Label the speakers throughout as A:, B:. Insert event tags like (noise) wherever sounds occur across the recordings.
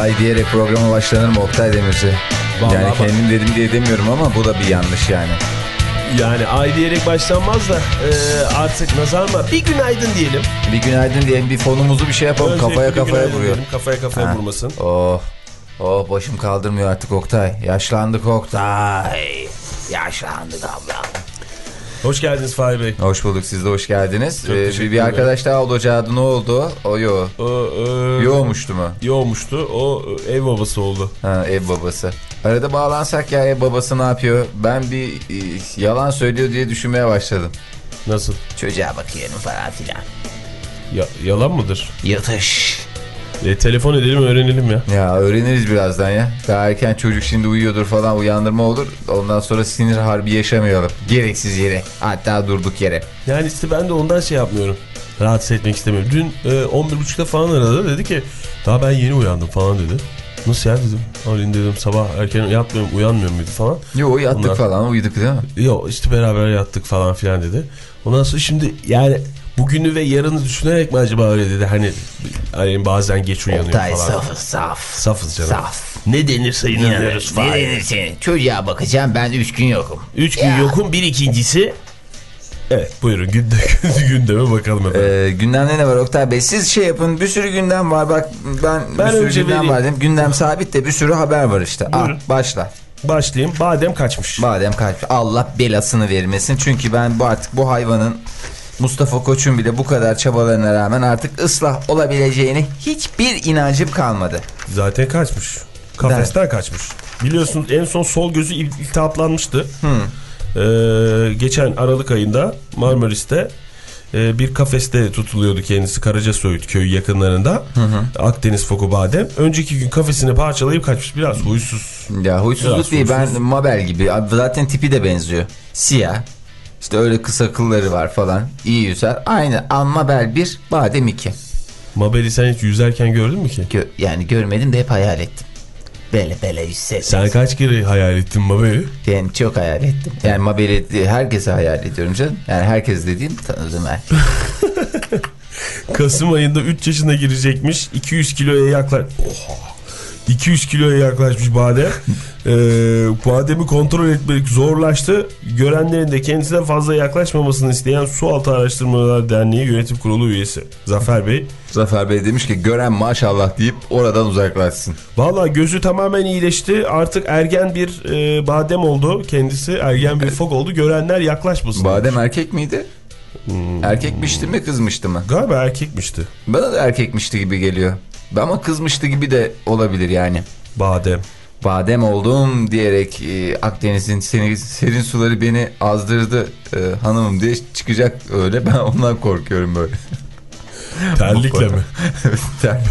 A: Ay diyerek programa başlanır mı Oktay Demirci?
B: Vallahi
A: yani
B: bak-
A: kendim dedim diye demiyorum ama bu da bir yanlış yani.
B: Yani ay diyerek başlanmaz da e, artık nazar mı? Bir günaydın diyelim.
A: Bir günaydın diyelim bir fonumuzu bir şey yapalım
B: Öncelikle
A: kafaya kafaya vuruyor.
B: Kafaya kafaya
A: Ha.
B: vurmasın.
A: Oh. Oh başım kaldırmıyor artık Oktay. Yaşlandık Oktay. Yaşlandık abla.
B: Hoş geldiniz Fahri Bey.
A: Hoş bulduk siz de hoş geldiniz.
B: Çok
A: Ee, bir, bir arkadaş daha olacaktı ne oldu? O yo.
B: O, e,
A: Yoğmuştu mu?
B: Yoğmuştu. O e, ev babası oldu.
A: Ha, ev babası. Arada bağlansak ya ev babası ne yapıyor? Ben bir e, yalan söylüyor diye düşünmeye başladım.
B: Nasıl?
A: Çocuğa bakıyorum falan filan.
B: Ya, yalan mıdır?
A: Yatış.
B: E, telefon edelim öğrenelim ya.
A: Ya öğreniriz birazdan ya. Daha erken çocuk şimdi uyuyordur falan uyandırma olur. Ondan sonra sinir harbi yaşamayalım. Gereksiz yere. Hatta durduk yere.
B: Yani işte ben de ondan şey yapmıyorum. Rahatsız etmek istemiyorum. Dün e, 11.30'da falan aradı. Dedi ki daha ben yeni uyandım falan dedi. Nasıl ya dedim. Halin dedim sabah erken yatmıyorum uyanmıyorum dedi falan.
A: Yo yattık
B: Ondan-
A: falan uyuduk değil mi?
B: Yok işte beraber yattık falan filan dedi. Ondan sonra şimdi yani bugünü ve yarını düşünerek mi acaba öyle dedi. Hani, hani bazen geç uyanıyor
A: Oktay
B: falan.
A: saf saf.
B: Safız canım.
A: Saf.
B: Ne denirse inanıyoruz
A: Ne
B: falan.
A: denirse çocuğa bakacağım ben 3 gün yokum.
B: Üç gün
A: Ya.
B: yokum bir ikincisi. Evet buyurun (laughs) günde, gündeme bakalım efendim.
A: Ee, gündemde ne var Oktay Bey? Siz şey yapın bir sürü gündem var. Bak ben,
B: Ben
A: bir sürü gündem
B: vereyim.
A: var dedim. Gündem sabit de bir sürü haber var işte. Al
B: Buyurun.
A: başla.
B: Başlayayım. Badem kaçmış.
A: Badem kalp. Allah belasını vermesin. Çünkü ben bu artık bu hayvanın Mustafa Koç'un bile bu kadar çabalarına rağmen artık ıslah olabileceğine hiçbir inancım kalmadı.
B: Zaten kaçmış. Kafesten kaçmış. Biliyorsunuz en son sol gözü il- iltihaplanmıştı. Ee, geçen Aralık ayında Marmaris'te e, bir kafeste tutuluyordu kendisi Karacasöğüt köyü yakınlarında. Akdeniz foku badem. Önceki gün kafesini parçalayıp kaçmış. Biraz huysuz.
A: Ya huysuzluk
B: Biraz
A: değil
B: huysuz.
A: ben Mabel gibi zaten tipi de benziyor. Siyah. İşte öyle kısa kılları var falan. İyi yüzer. Aynı An Mabel 1 Badem 2.
B: Mabel'i sen hiç yüzerken gördün mü ki?
A: Gö- yani görmedim de hep hayal ettim. Böyle böyle yüzse.
B: Sen kaç kere hayal ettin Mabel'i?
A: Ben çok hayal ettim. Yani Mabel'i herkese hayal ediyorum canım. Yani herkes dediğim tanıdığım her. (laughs)
B: Kasım ayında 3 yaşına girecekmiş. 200 kiloya yaklaş... Oha! 200 kiloya yaklaşmış badem. (laughs) Ee, bademi kontrol etmek zorlaştı. Görenlerin de kendisine fazla yaklaşmamasını isteyen Sualtı Araştırmalar Derneği Yönetim Kurulu üyesi Zafer Bey.
A: Zafer Bey demiş ki gören maşallah deyip oradan uzaklaşsın.
B: Valla gözü tamamen iyileşti. Artık ergen bir e, badem oldu. Kendisi ergen bir fok oldu. Görenler yaklaşmasın.
A: Badem erkek miydi? Erkekmişti mi kızmıştı mı?
B: Galiba erkekmişti.
A: Bana da erkekmişti gibi geliyor. Ama kızmıştı gibi de olabilir yani.
B: Badem.
A: Badem oldum diyerek e, Akdeniz'in seni, serin suları beni azdırdı e, hanımım diye çıkacak öyle. Ben ondan korkuyorum böyle. (laughs)
B: Terlikle mi? (laughs)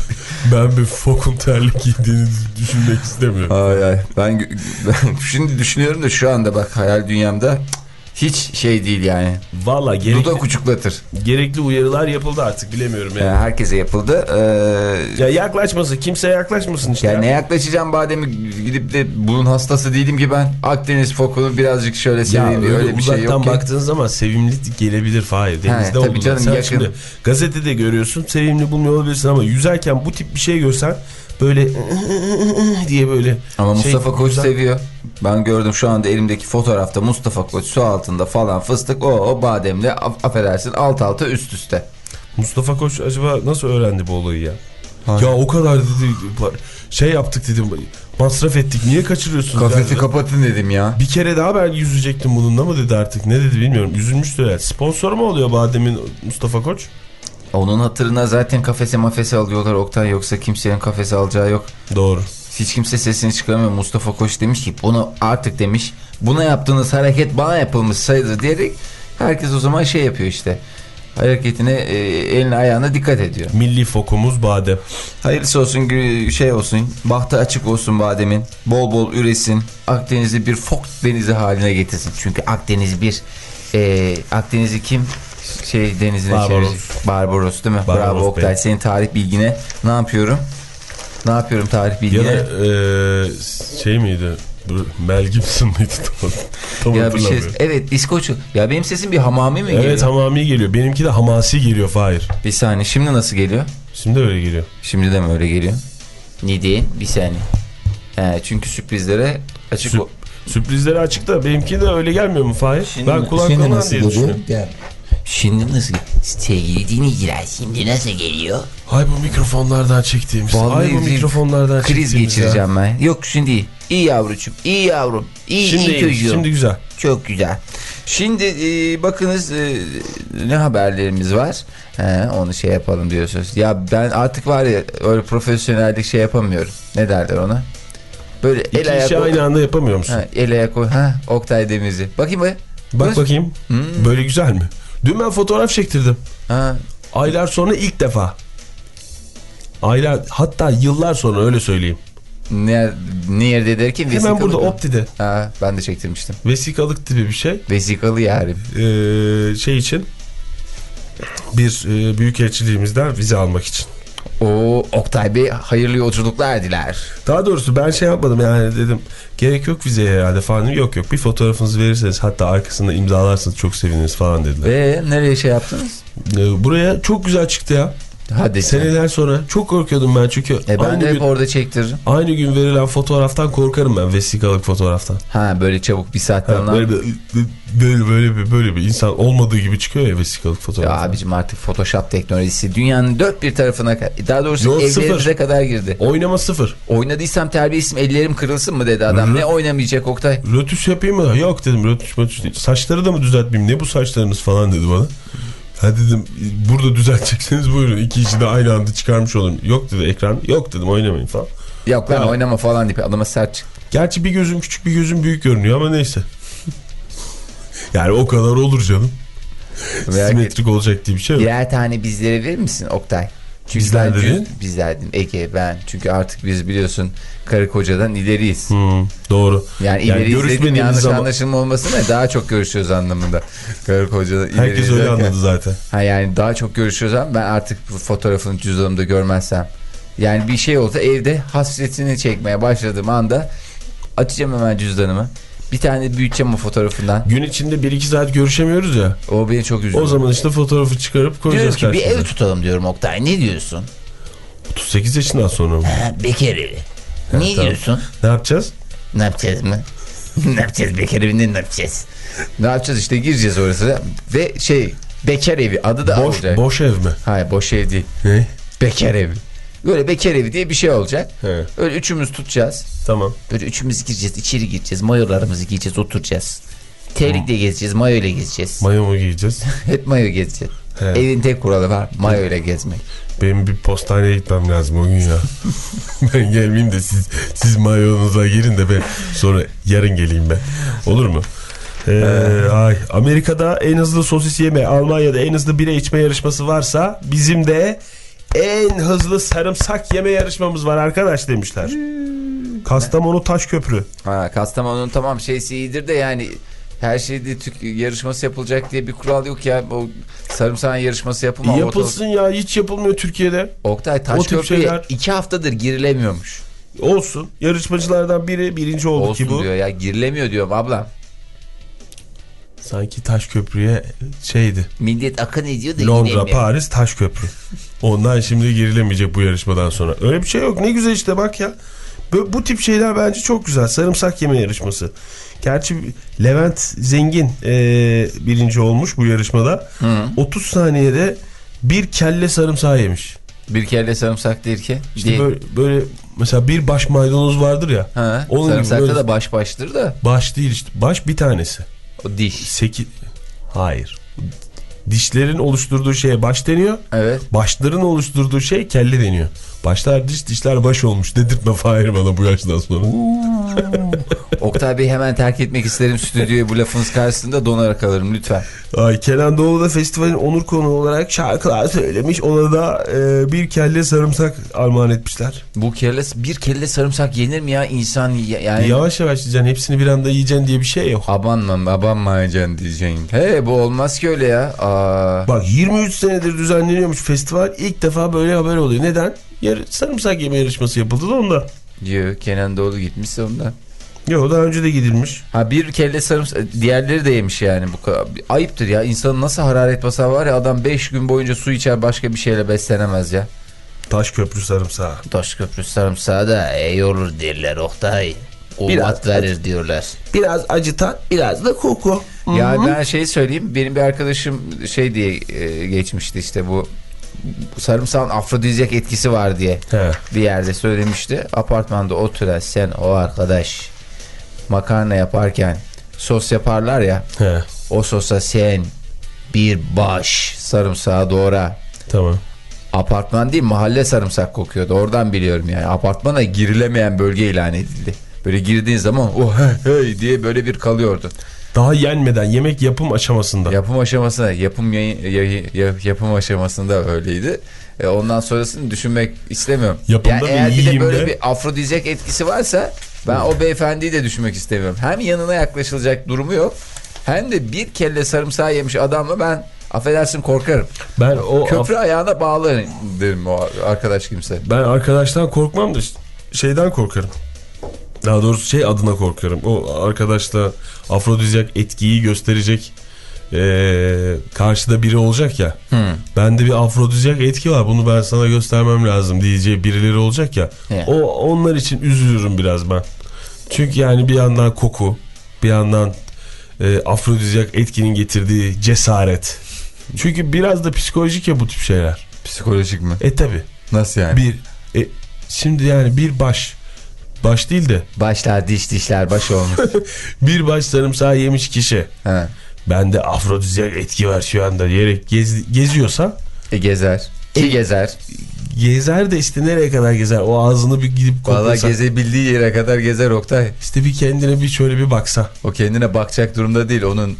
B: Ben bir fokun terlik giydiğini düşünmek istemiyorum.
A: ay ay. Ben, ben (laughs) şimdi düşünüyorum da şu anda bak hayal dünyamda hiç şey değil yani.
B: Valla gerekli,
A: Dudak uçuklatır.
B: gerekli uyarılar yapıldı artık bilemiyorum yani.
A: Yani herkese yapıldı. Ee,
B: Ya yaklaşmasın kimse yaklaşmasın işte.
A: Yani ne
B: ya.
A: yaklaşacağım bademi gidip de bunun hastası değilim ki ben. Akdeniz fokunu birazcık şöyle
B: Ya
A: seveyim diye
B: öyle,
A: öyle bir şey
B: uzaktan
A: yok ki.
B: baktığın zaman sevimli gelebilir Fahir. Denizde
A: tabii
B: olduğunda.
A: canım,
B: Sen
A: yakın.
B: şimdi gazetede görüyorsun sevimli bulmuyor olabilirsin ama yüzerken bu tip bir şey görsen böyle (laughs) diye böyle.
A: Ama
B: şey,
A: Mustafa Koç
B: güzel-
A: seviyor. Ben gördüm şu anda elimdeki fotoğrafta Mustafa Koç su altında falan fıstık o, o bademle af- affedersin alt alta üst üste.
B: Mustafa Koç acaba nasıl öğrendi bu olayı ya? Ya o kadar dedi şey yaptık dedim masraf ettik niye kaçırıyorsunuz?
A: Kafesi
B: Yani?
A: kapatın dedim ya.
B: Bir kere daha ben yüzecektim bununla mı dedi artık ne dedi bilmiyorum. Üzülmüştü herhalde. Sponsor mu oluyor Badem'in Mustafa Koç?
A: Onun hatırına zaten kafese mafese alıyorlar Oktay yoksa kimsenin kafese alacağı yok.
B: Doğru.
A: Hiç kimse sesini çıkaramıyor. Mustafa Koç demiş ki bunu artık demiş. Buna yaptığınız hareket bana yapılmış sayılır diyerek herkes o zaman şey yapıyor işte. Hareketine e, eline ayağına dikkat ediyor.
B: Milli fokumuz badem.
A: Hayırlısı olsun şey olsun. Bahtı açık olsun bademin. Bol bol üresin. Akdeniz'i bir fok denizi haline getirsin. Çünkü Akdeniz bir e, Akdeniz'i kim şey denizine
B: Barbaros.
A: çevirecek? Barbaros değil mi?
B: Barbaros
A: Bravo Oktay.
B: Bey.
A: Senin tarih bilgine ne yapıyorum? Ne yapıyorum tarih
B: Ya
A: bilgine?
B: da eee, şey miydi? Mel Gibson mıydı? (laughs) Tam, tam
A: ya bir şey evet İskoç'u. Ya benim sesim bir hamami mi geliyor?
B: Evet hamami geliyor. Benimki de hamasi geliyor Fahir.
A: Bir saniye şimdi nasıl geliyor?
B: Şimdi öyle geliyor.
A: Şimdi de mi öyle geliyor? Neden? Bir saniye. He, çünkü sürprizlere açık
B: Sürp- Sürprizleri açıkta. Benimki de öyle gelmiyor mu Fahir?
A: Şimdi-
B: ben kulaklarından
A: nasıl
B: diye düşünüyorum.
A: Şimdi nasıl? Sevgili dinleyiciler şimdi nasıl geliyor?
B: Ay bu mikrofonlardan çektiğimiz. Ay bu
A: bir
B: mikrofonlardan
A: kriz
B: çektiğimiz ya.
A: geçireceğim ben. Yok şimdi iyi. İyi yavrucuğum. iyi yavrum. İyi,
B: Şimdi
A: iyi
B: iyi,
A: çocuğum.
B: Şimdi güzel.
A: Çok güzel. Şimdi e, bakınız e, ne haberlerimiz var. He, onu şey yapalım diyorsunuz. Ya ben artık var ya öyle profesyonellik şey yapamıyorum. Ne derler ona? Böyle el
B: İki
A: ayak
B: işi aynı anda yapamıyor musun?
A: Ha, el ayak koy. Ha, Oktay Demirci. Bakayım be.
B: Bak
A: Buyur.
B: bakayım.
A: Hmm.
B: Böyle güzel mi? Dün ben fotoğraf çektirdim.
A: Ha,
B: Aylar sonra ilk defa. Aylar hatta yıllar sonra öyle söyleyeyim.
A: ne, nerede derken
B: Hemen
A: vesikalı
B: burada? Opti'de.
A: Ha, ben de çektirmiştim.
B: Vesikalık gibi bir şey.
A: Vesikalı yani.
B: Ee, şey için bir e, büyükelçiliğimizden vize almak için.
A: O Oktay Bey hayırlı yolculuklar diler.
B: Daha doğrusu ben şey yapmadım yani dedim gerek yok vizeye herhalde falan. Yok yok bir fotoğrafınızı verirseniz hatta arkasında imzalarsınız çok seviniriz falan dediler.
A: Ve nereye şey yaptınız?
B: Ee, buraya çok güzel çıktı ya.
A: Hadi sen.
B: Seneler sonra çok korkuyordum ben çünkü
A: E ben de hep
B: gün,
A: orada çektiririm.
B: aynı gün verilen fotoğraftan korkarım ben vesikalık fotoğraftan.
A: Ha böyle çabuk bir saatte
B: Ha, böyle, bir, böyle, böyle, bir, böyle bir insan olmadığı gibi çıkıyor ya vesikalık
A: Ya
B: fotoğraf.
A: abicim artık Photoshop teknolojisi dünyanın dört bir tarafına daha doğrusu
B: Yok,
A: evlerimize
B: sıfır.
A: kadar girdi.
B: Oynama sıfır.
A: Oynadıysam terbiyesizim ellerim kırılsın mı dedi adam.
B: Hı.
A: Ne oynamayacak Oktay?
B: Rötuş yapayım mı? Yok dedim rötuş rötuş değil. Saçları da mı düzeltmeyeyim? Ne bu saçlarınız falan dedi bana. Ha dedim burada düzeltecekseniz buyurun. iki işi de aynı anda çıkarmış olun. Yok dedi ekran. Yok dedim oynamayın falan.
A: Yok ben
B: Ya.
A: oynama falan deyip adama sert çıktı.
B: Gerçi bir gözüm küçük bir gözüm büyük görünüyor ama neyse. (laughs) yani o kadar olur canım. Simetrik olacak diye bir şey yok.
A: Birer tane bizlere verir misin Oktay?
B: Bizler dedin?
A: cüz- bizler dedim. Ege ben. Çünkü artık biz biliyorsun karı kocadan ileriyiz.
B: Hmm, doğru.
A: Yani,
B: Yani
A: ileriyiz dedim yanlış
B: zaman-
A: anlaşılma olmasın da daha çok görüşüyoruz anlamında. Karı kocadan ileriyiz
B: Herkes öyle
A: derken-
B: anladı zaten.
A: Ha yani daha çok görüşüyoruz ama ben artık fotoğrafını cüzdanımda görmezsem. Yani bir şey olsa evde hasretini çekmeye başladığım anda açacağım hemen cüzdanımı. Bir tane büyüteceğim o fotoğrafından.
B: Gün içinde 1-2 saat görüşemiyoruz ya.
A: O beni çok üzüyor.
B: O zaman işte fotoğrafı çıkarıp
A: diyorum
B: koyacağız
A: ki bir
B: karşımıza.
A: ev tutalım diyorum Oktay. Ne diyorsun?
B: 38 yaşından sonra mı?
A: Ha, bekar evi. ne
B: tamam.
A: diyorsun?
B: Ne yapacağız?
A: Ne yapacağız mı? (laughs) ne yapacağız bekar evinde ne yapacağız? Ne yapacağız işte gireceğiz orası ve şey bekar evi adı da
B: Boş,
A: olacak.
B: boş ev mi?
A: Hayır boş ev değil.
B: Ne?
A: Bekar evi. Böyle bekar evi diye bir şey olacak.
B: He,
A: Öyle üçümüz tutacağız.
B: tamam.
A: Böyle üçümüz gireceğiz, içeri gireceğiz, mayolarımızı giyeceğiz, oturacağız. Terlikle gezeceğiz, mayo ile gezeceğiz.
B: Mayo mu giyeceğiz? (laughs)
A: Hep mayo gezeceğiz.
B: He.
A: Evin tek kuralı var, mayo ile gezmek.
B: Benim bir postaneye gitmem lazım o gün ya. (laughs) ben gelmeyeyim de siz siz mayonuza girin de ben sonra yarın geleyim ben. Olur mu? Ee, ay, Amerika'da en hızlı sosis yeme, Almanya'da en hızlı bira içme yarışması varsa bizim de en hızlı sarımsak yeme yarışmamız var arkadaş demişler. Kastamonu Taşköprü.
A: Ha, Kastamonu'nun tamam şeysi iyidir de yani her şeyde tük yarışması yapılacak diye bir kural yok ya. O sarımsağın yarışması yapılmaz.
B: Yapılsın ya hiç yapılmıyor Türkiye'de.
A: Oktay
B: O tip
A: Taşköprü'ye
B: şeyler-
A: iki haftadır girilemiyormuş.
B: Olsun. Yarışmacılardan biri birinci oldu
A: Olsun
B: ki bu.
A: diyor ya girilemiyor diyorum ablam.
B: Sanki Taşköprü'ye şeydi.
A: Millet akın ediyor da
B: Londra. Paris, Taşköprü. Ondan şimdi girilemeyecek bu yarışmadan sonra. Öyle bir şey yok. Ne güzel işte bak ya. Bu, bu tip şeyler bence çok güzel. Sarımsak yeme yarışması. Gerçi Levent Zengin e, birinci olmuş bu yarışmada. 30 saniyede bir kelle sarımsağı yemiş.
A: Bir kelle sarımsak değil ki.
B: İşte
A: Değil.
B: böyle, böyle mesela bir baş maydanoz vardır ya.
A: Ha,
B: Onun
A: sarımsakta
B: böyle-
A: da baş baştır da
B: Baş değil işte. Baş bir tanesi.
A: O diş.
B: Seki... Hayır. Dişlerin oluşturduğu şeye baş deniyor.
A: Evet.
B: Başların oluşturduğu şey kelle deniyor. Başlar diş dişler baş olmuş dedirtme Fahir bana bu yaştan sonra.
A: Oktay Bey hemen terk etmek isterim stüdyoyu bu lafınız karşısında donarak kalırım lütfen.
B: Ay Kenan Doğulu da festivalin onur konuğu olarak şarkılar söylemiş. Ona da e, bir kelle sarımsak armağan etmişler.
A: Bu kelle bir kelle sarımsak yenir mi ya insan yani
B: Yavaş yavaş yiyeceksin hepsini bir anda yiyeceksin diye bir şey yok.
A: abanma abanmayacaksın diyeceksin. He bu olmaz ki öyle ya. Aa,
B: Bak 23 senedir düzenleniyormuş festival. İlk defa böyle haber oluyor. Neden? Yar sarımsak yeme yarışması yapıldı da onda.
A: diyor Kenan Doğulu gitmiş ondan.
B: Yok daha önce de gidilmiş.
A: Ha bir kelle sarımsak diğerleri de yemiş yani bu kadar. Ayıptır ya insanın nasıl hararet basar var ya adam 5 gün boyunca su içer başka bir şeyle beslenemez ya.
B: Taş köprü sarımsağı.
A: Taş köprü sarımsağı da iyi olur derler Oktay.
B: Biraz-
A: Kuvvet verir diyorlar.
B: Biraz acı tat, biraz da koku.
A: Ya ben şey söyleyeyim benim bir arkadaşım şey diye e, geçmişti işte bu sarımsağın afrodizyak etkisi var diye
B: He.
A: bir yerde söylemişti. Apartmanda oturan sen o arkadaş makarna yaparken sos yaparlar ya
B: He.
A: o sosa sen bir baş sarımsağı doğra.
B: Tamam.
A: Apartman değil mahalle sarımsak kokuyordu oradan biliyorum yani apartmana girilemeyen bölge ilan edildi. Böyle girdiğin zaman oh hey, hey diye böyle bir kalıyordu.
B: Daha yenmeden yemek yapım aşamasında.
A: Yapım aşamasında yapım yayın, yayı- ya- yapım aşamasında öyleydi. E, ondan sonrasını düşünmek istemiyorum.
B: Yapımda
A: yani eğer bir de böyle
B: de?
A: bir afrodizyak etkisi varsa ben o beyefendiyi de düşünmek istemiyorum. Hem yanına yaklaşılacak durumu yok. Hem de bir kelle sarımsağı yemiş adamla ben affedersin korkarım.
B: Ben o
A: Köprü ayağına bağlı derim o arkadaş kimse.
B: ben arkadaştan korkmam da şeyden korkarım. Daha doğrusu şey adına korkarım. O arkadaşla afrodizyak etkiyi gösterecek eee, karşıda biri olacak ya.
A: Hmm.
B: Bende bir afrodizyak etki var. Bunu ben sana göstermem lazım diyeceği birileri olacak ya.
A: He.
B: O onlar için üzülürüm biraz ben. Çünkü yani bir yandan koku, bir yandan e, afrodizyak etkinin getirdiği cesaret. Çünkü biraz da psikolojik ya bu tip şeyler.
A: Psikolojik mi?
B: E tabi.
A: Nasıl yani?
B: Bir e, şimdi yani bir baş baş değil de
A: Başlar diş dişler baş olmuş. (laughs)
B: bir baş sarımsağı yemiş kişi.
A: ha.
B: Bende afrodizyak etki var şu anda diyerek gez, geziyorsa
A: E, gezer. Ki gezer.
B: gezer de işte nereye kadar gezer? O ağzını bir gidip
A: Valla
B: koklasa.
A: gezebildiği yere kadar gezer Oktay.
B: İşte bir kendine bir şöyle bir baksa.
A: O kendine bakacak durumda değil. Onun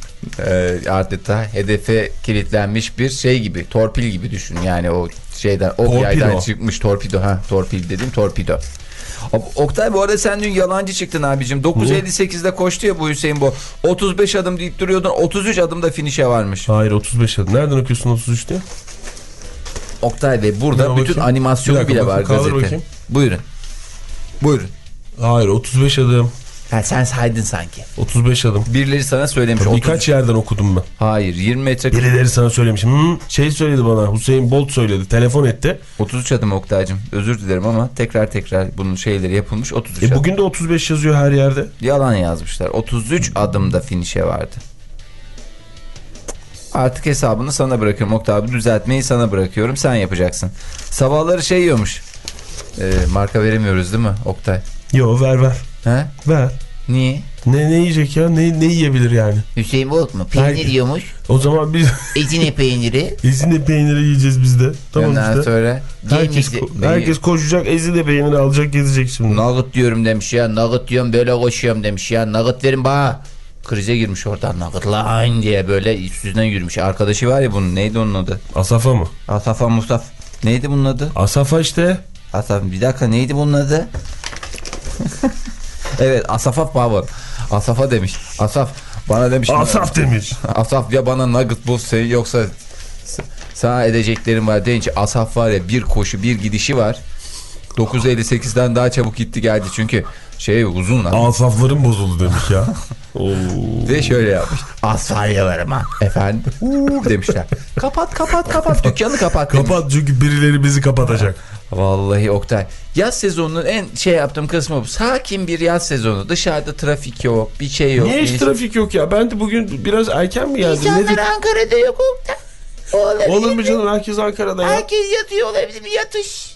A: e, adeta hedefe kilitlenmiş bir şey gibi. Torpil gibi düşün. Yani o şeyden ok
B: Torpido.
A: yaydan çıkmış torpido. Ha torpil dedim torpido. Oktay bu arada sen dün yalancı çıktın abicim. 9.58'de koştu ya bu Hüseyin bu. 35 adım deyip duruyordun. 33 adımda finişe varmış.
B: Hayır 35 adım. Nereden okuyorsun 33 diye?
A: Oktay Bey burada
B: Ya
A: bütün
B: bakayım.
A: animasyonu
B: Bir dakika,
A: bile var
B: kaldır
A: gazete.
B: bakayım.
A: Buyurun. Buyurun.
B: Hayır 35 adım.
A: Ha, sen saydın sanki.
B: 35 adım.
A: Birileri sana söylemiş.
B: Birkaç
A: 30
B: yerden okudum ben.
A: Hayır 20 metre
B: Birileri sana söylemiş. Hmm, şey söyledi bana. Hüseyin Bolt söyledi. Telefon etti.
A: 33 adım Oktay'cım. Özür dilerim ama tekrar tekrar bunun şeyleri yapılmış 33
B: E
A: adım.
B: bugün de 35 yazıyor her yerde.
A: Yalan yazmışlar. 33 adımda finişe vardı. Artık hesabını sana bırakıyorum Oktay abi. Düzeltmeyi sana bırakıyorum. Sen yapacaksın. Sabahları şey yiyormuş. Ee, marka veremiyoruz değil mi Oktay?
B: Yo ver ver.
A: He?
B: Ver.
A: Niye?
B: Ne ne yiyecek ya? Ne ne yiyebilir yani?
A: Hüseyin Bolt mu?
B: Peynir Belki.
A: yiyormuş.
B: O zaman biz
A: Ezine peyniri. (laughs)
B: ezine peyniri yiyeceğiz biz de. Tamam
A: Ondan
B: işte.
A: sonra
B: Herkes,
A: yemekli-
B: herkes koşacak ezine peyniri alacak gezecek şimdi.
A: Nugget diyorum demiş ya. Nugget diyorum böyle koşuyorum demiş ya. Nugget verin bana. Krize girmiş oradan Nugget lan diye böyle üstünden yürümüş. Arkadaşı var ya bunun neydi onun adı?
B: Asafa mı?
A: Asafa Mustaf. Neydi bunun adı?
B: Asafa işte.
A: Asaf bir dakika neydi bunun adı? (laughs) evet Asafa Power. Asafa demiş. Asaf bana demiş.
B: Asaf demiş.
A: Asaf ya bana nugget bul sen yoksa sana edeceklerim var deyince Asaf var ya bir koşu bir gidişi var. 9.58'den daha çabuk gitti geldi çünkü şey uzun lan.
B: Asafların bozuldu demiş ya. (laughs)
A: Ve şöyle yapmış. Asfalyalarım ha. Efendim uuu demişler. Kapat kapat kapat dükkanı kapat demiş.
B: Kapat çünkü birileri bizi kapatacak.
A: Vallahi Oktay. Yaz sezonunun en şey yaptığım kısmı bu. Sakin bir yaz sezonu. Dışarıda trafik yok. Bir şey yok.
B: Niye hiç
A: Bir-
B: trafik yok ya? Ben de bugün biraz erken mi geldim?
C: İnsanlar
B: Nedir?
C: Ankara'da yok Oktay. Olabilir
B: Olur mu canım? Herkes Ankara'da ya.
C: Herkes yatıyor olabilir mi? Yatış.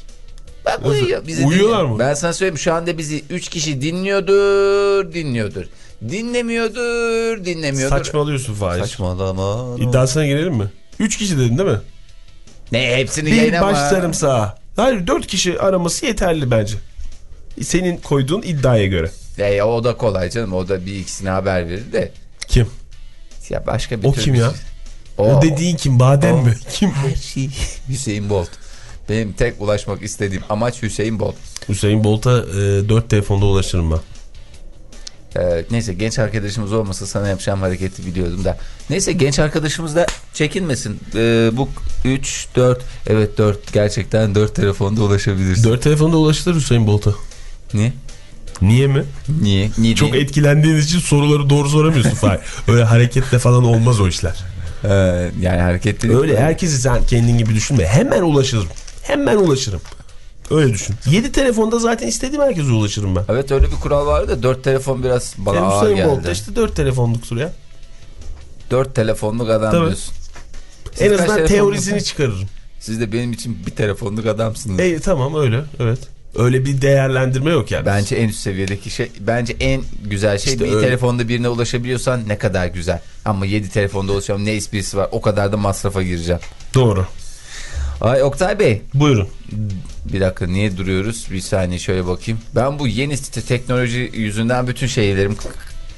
C: Bak uyuyor.
A: Bizi
B: Uyuyorlar
A: dinle-
B: mı?
A: Ben sana söyleyeyim şu anda bizi 3 kişi dinliyordur, dinliyordur. Dinlemiyordur, dinlemiyordur.
B: Saçmalıyorsun Fahir.
A: Saçmalama.
B: İddiasına girelim mi? Üç kişi dedin değil mi?
A: Ne hepsini
B: Bir baş
A: ama.
B: sarımsağı. Hayır 4 kişi araması yeterli bence. Senin koyduğun iddiaya göre.
A: E, o da kolay canım. O da bir ikisine haber verir de.
B: Kim?
A: Ya başka bir
B: O kim
A: bir
B: ya?
A: şey.
B: O, dediğin kim? Badem
A: O.
B: mi? (laughs) Kim?
A: Her şey. Hüseyin Bolt. Benim tek ulaşmak istediğim amaç Hüseyin Bolt.
B: Hüseyin Bolt'a e, 4 telefonda ulaşırım ben.
A: Ee, neyse genç arkadaşımız olmasa sana yapacağım hareketi biliyordum da. Neyse genç arkadaşımız da çekinmesin. Ee, bu 3, 4 evet 4 gerçekten 4 telefonda ulaşabilirsin.
B: 4 telefonda ulaşılır Hüseyin Bolt'a.
A: Niye?
B: Niye mi?
A: Niye? Niye
B: Çok
A: değil?
B: etkilendiğin için soruları doğru soramıyorsun (laughs) Fahir. Öyle hareketle falan olmaz o işler.
A: Ee, yani hareketli.
B: Öyle herkesi sen kendin gibi düşünme. Hemen ulaşırım. Hemen ulaşırım. Öyle düşün. 7 telefonda zaten istediğim herkese ulaşırım ben.
A: Evet öyle bir kural vardı da 4 telefon biraz bana
B: Senin
A: ağır geldi.
B: Bolt'ta işte 4 telefonluktur ya.
A: 4 telefonluk adam
B: Tabii.
A: diyorsun. Siz
B: en azından teorisini çıkarırım.
A: Siz de benim için bir telefonluk adamsınız.
B: E, tamam öyle evet. Öyle bir değerlendirme yok yani.
A: Bence en üst seviyedeki şey bence en güzel şey
B: İşte
A: bir
B: öyle.
A: telefonda birine ulaşabiliyorsan ne kadar güzel. Ama 7 telefonda ulaşıyorum ne esprisi var o kadar da masrafa gireceğim.
B: Doğru.
A: Ay Oktay Bey
B: Buyurun.
A: bir dakika niye duruyoruz bir saniye şöyle bakayım. Ben bu yeni te- teknoloji yüzünden bütün şeylerim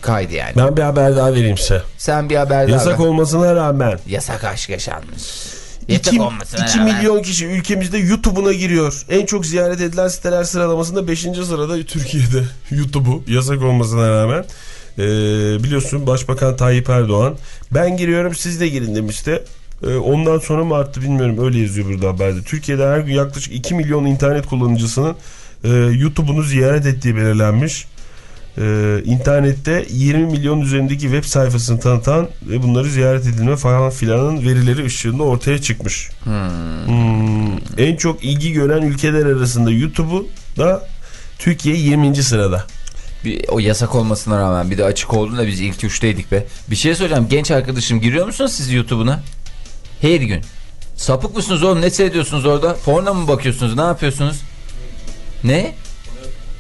A: kaydı yani.
B: Ben bir haber daha vereyim size.
A: Sen bir haber daha
B: Yasak olmasına rağmen
A: Yasak aşk yaşanmış. Yasak
B: 2,
A: olmasına
B: 2
A: rağmen.
B: milyon kişi ülkemizde YouTube'una giriyor. En çok ziyaret edilen siteler sıralamasında 5. sırada Türkiye'de (laughs) YouTube'u yasak olmasına rağmen. Ee, biliyorsun Başbakan Tayyip Erdoğan ben giriyorum siz de girin demişti. Ee, ondan sonra mı arttı bilmiyorum öyle yazıyor burada haberde. Türkiye'de her gün yaklaşık 2 milyon internet kullanıcısının e, YouTube'unu ziyaret ettiği belirlenmiş. Ee, internette 20 milyon üzerindeki web sayfasını tanıtan ve bunları ziyaret edilme falan filanın verileri ışığında ortaya çıkmış. Hmm. En çok ilgi gören ülkeler arasında YouTube'u da Türkiye 20. sırada.
A: Bir, o yasak olmasına rağmen bir de açık olduğunda biz ilk üçteydik be. Bir şey söyleyeceğim genç arkadaşım giriyor musunuz siz YouTube'una? Her gün. Sapık mısınız oğlum ne seyrediyorsunuz orada? Porno mu bakıyorsunuz ne yapıyorsunuz? Ne?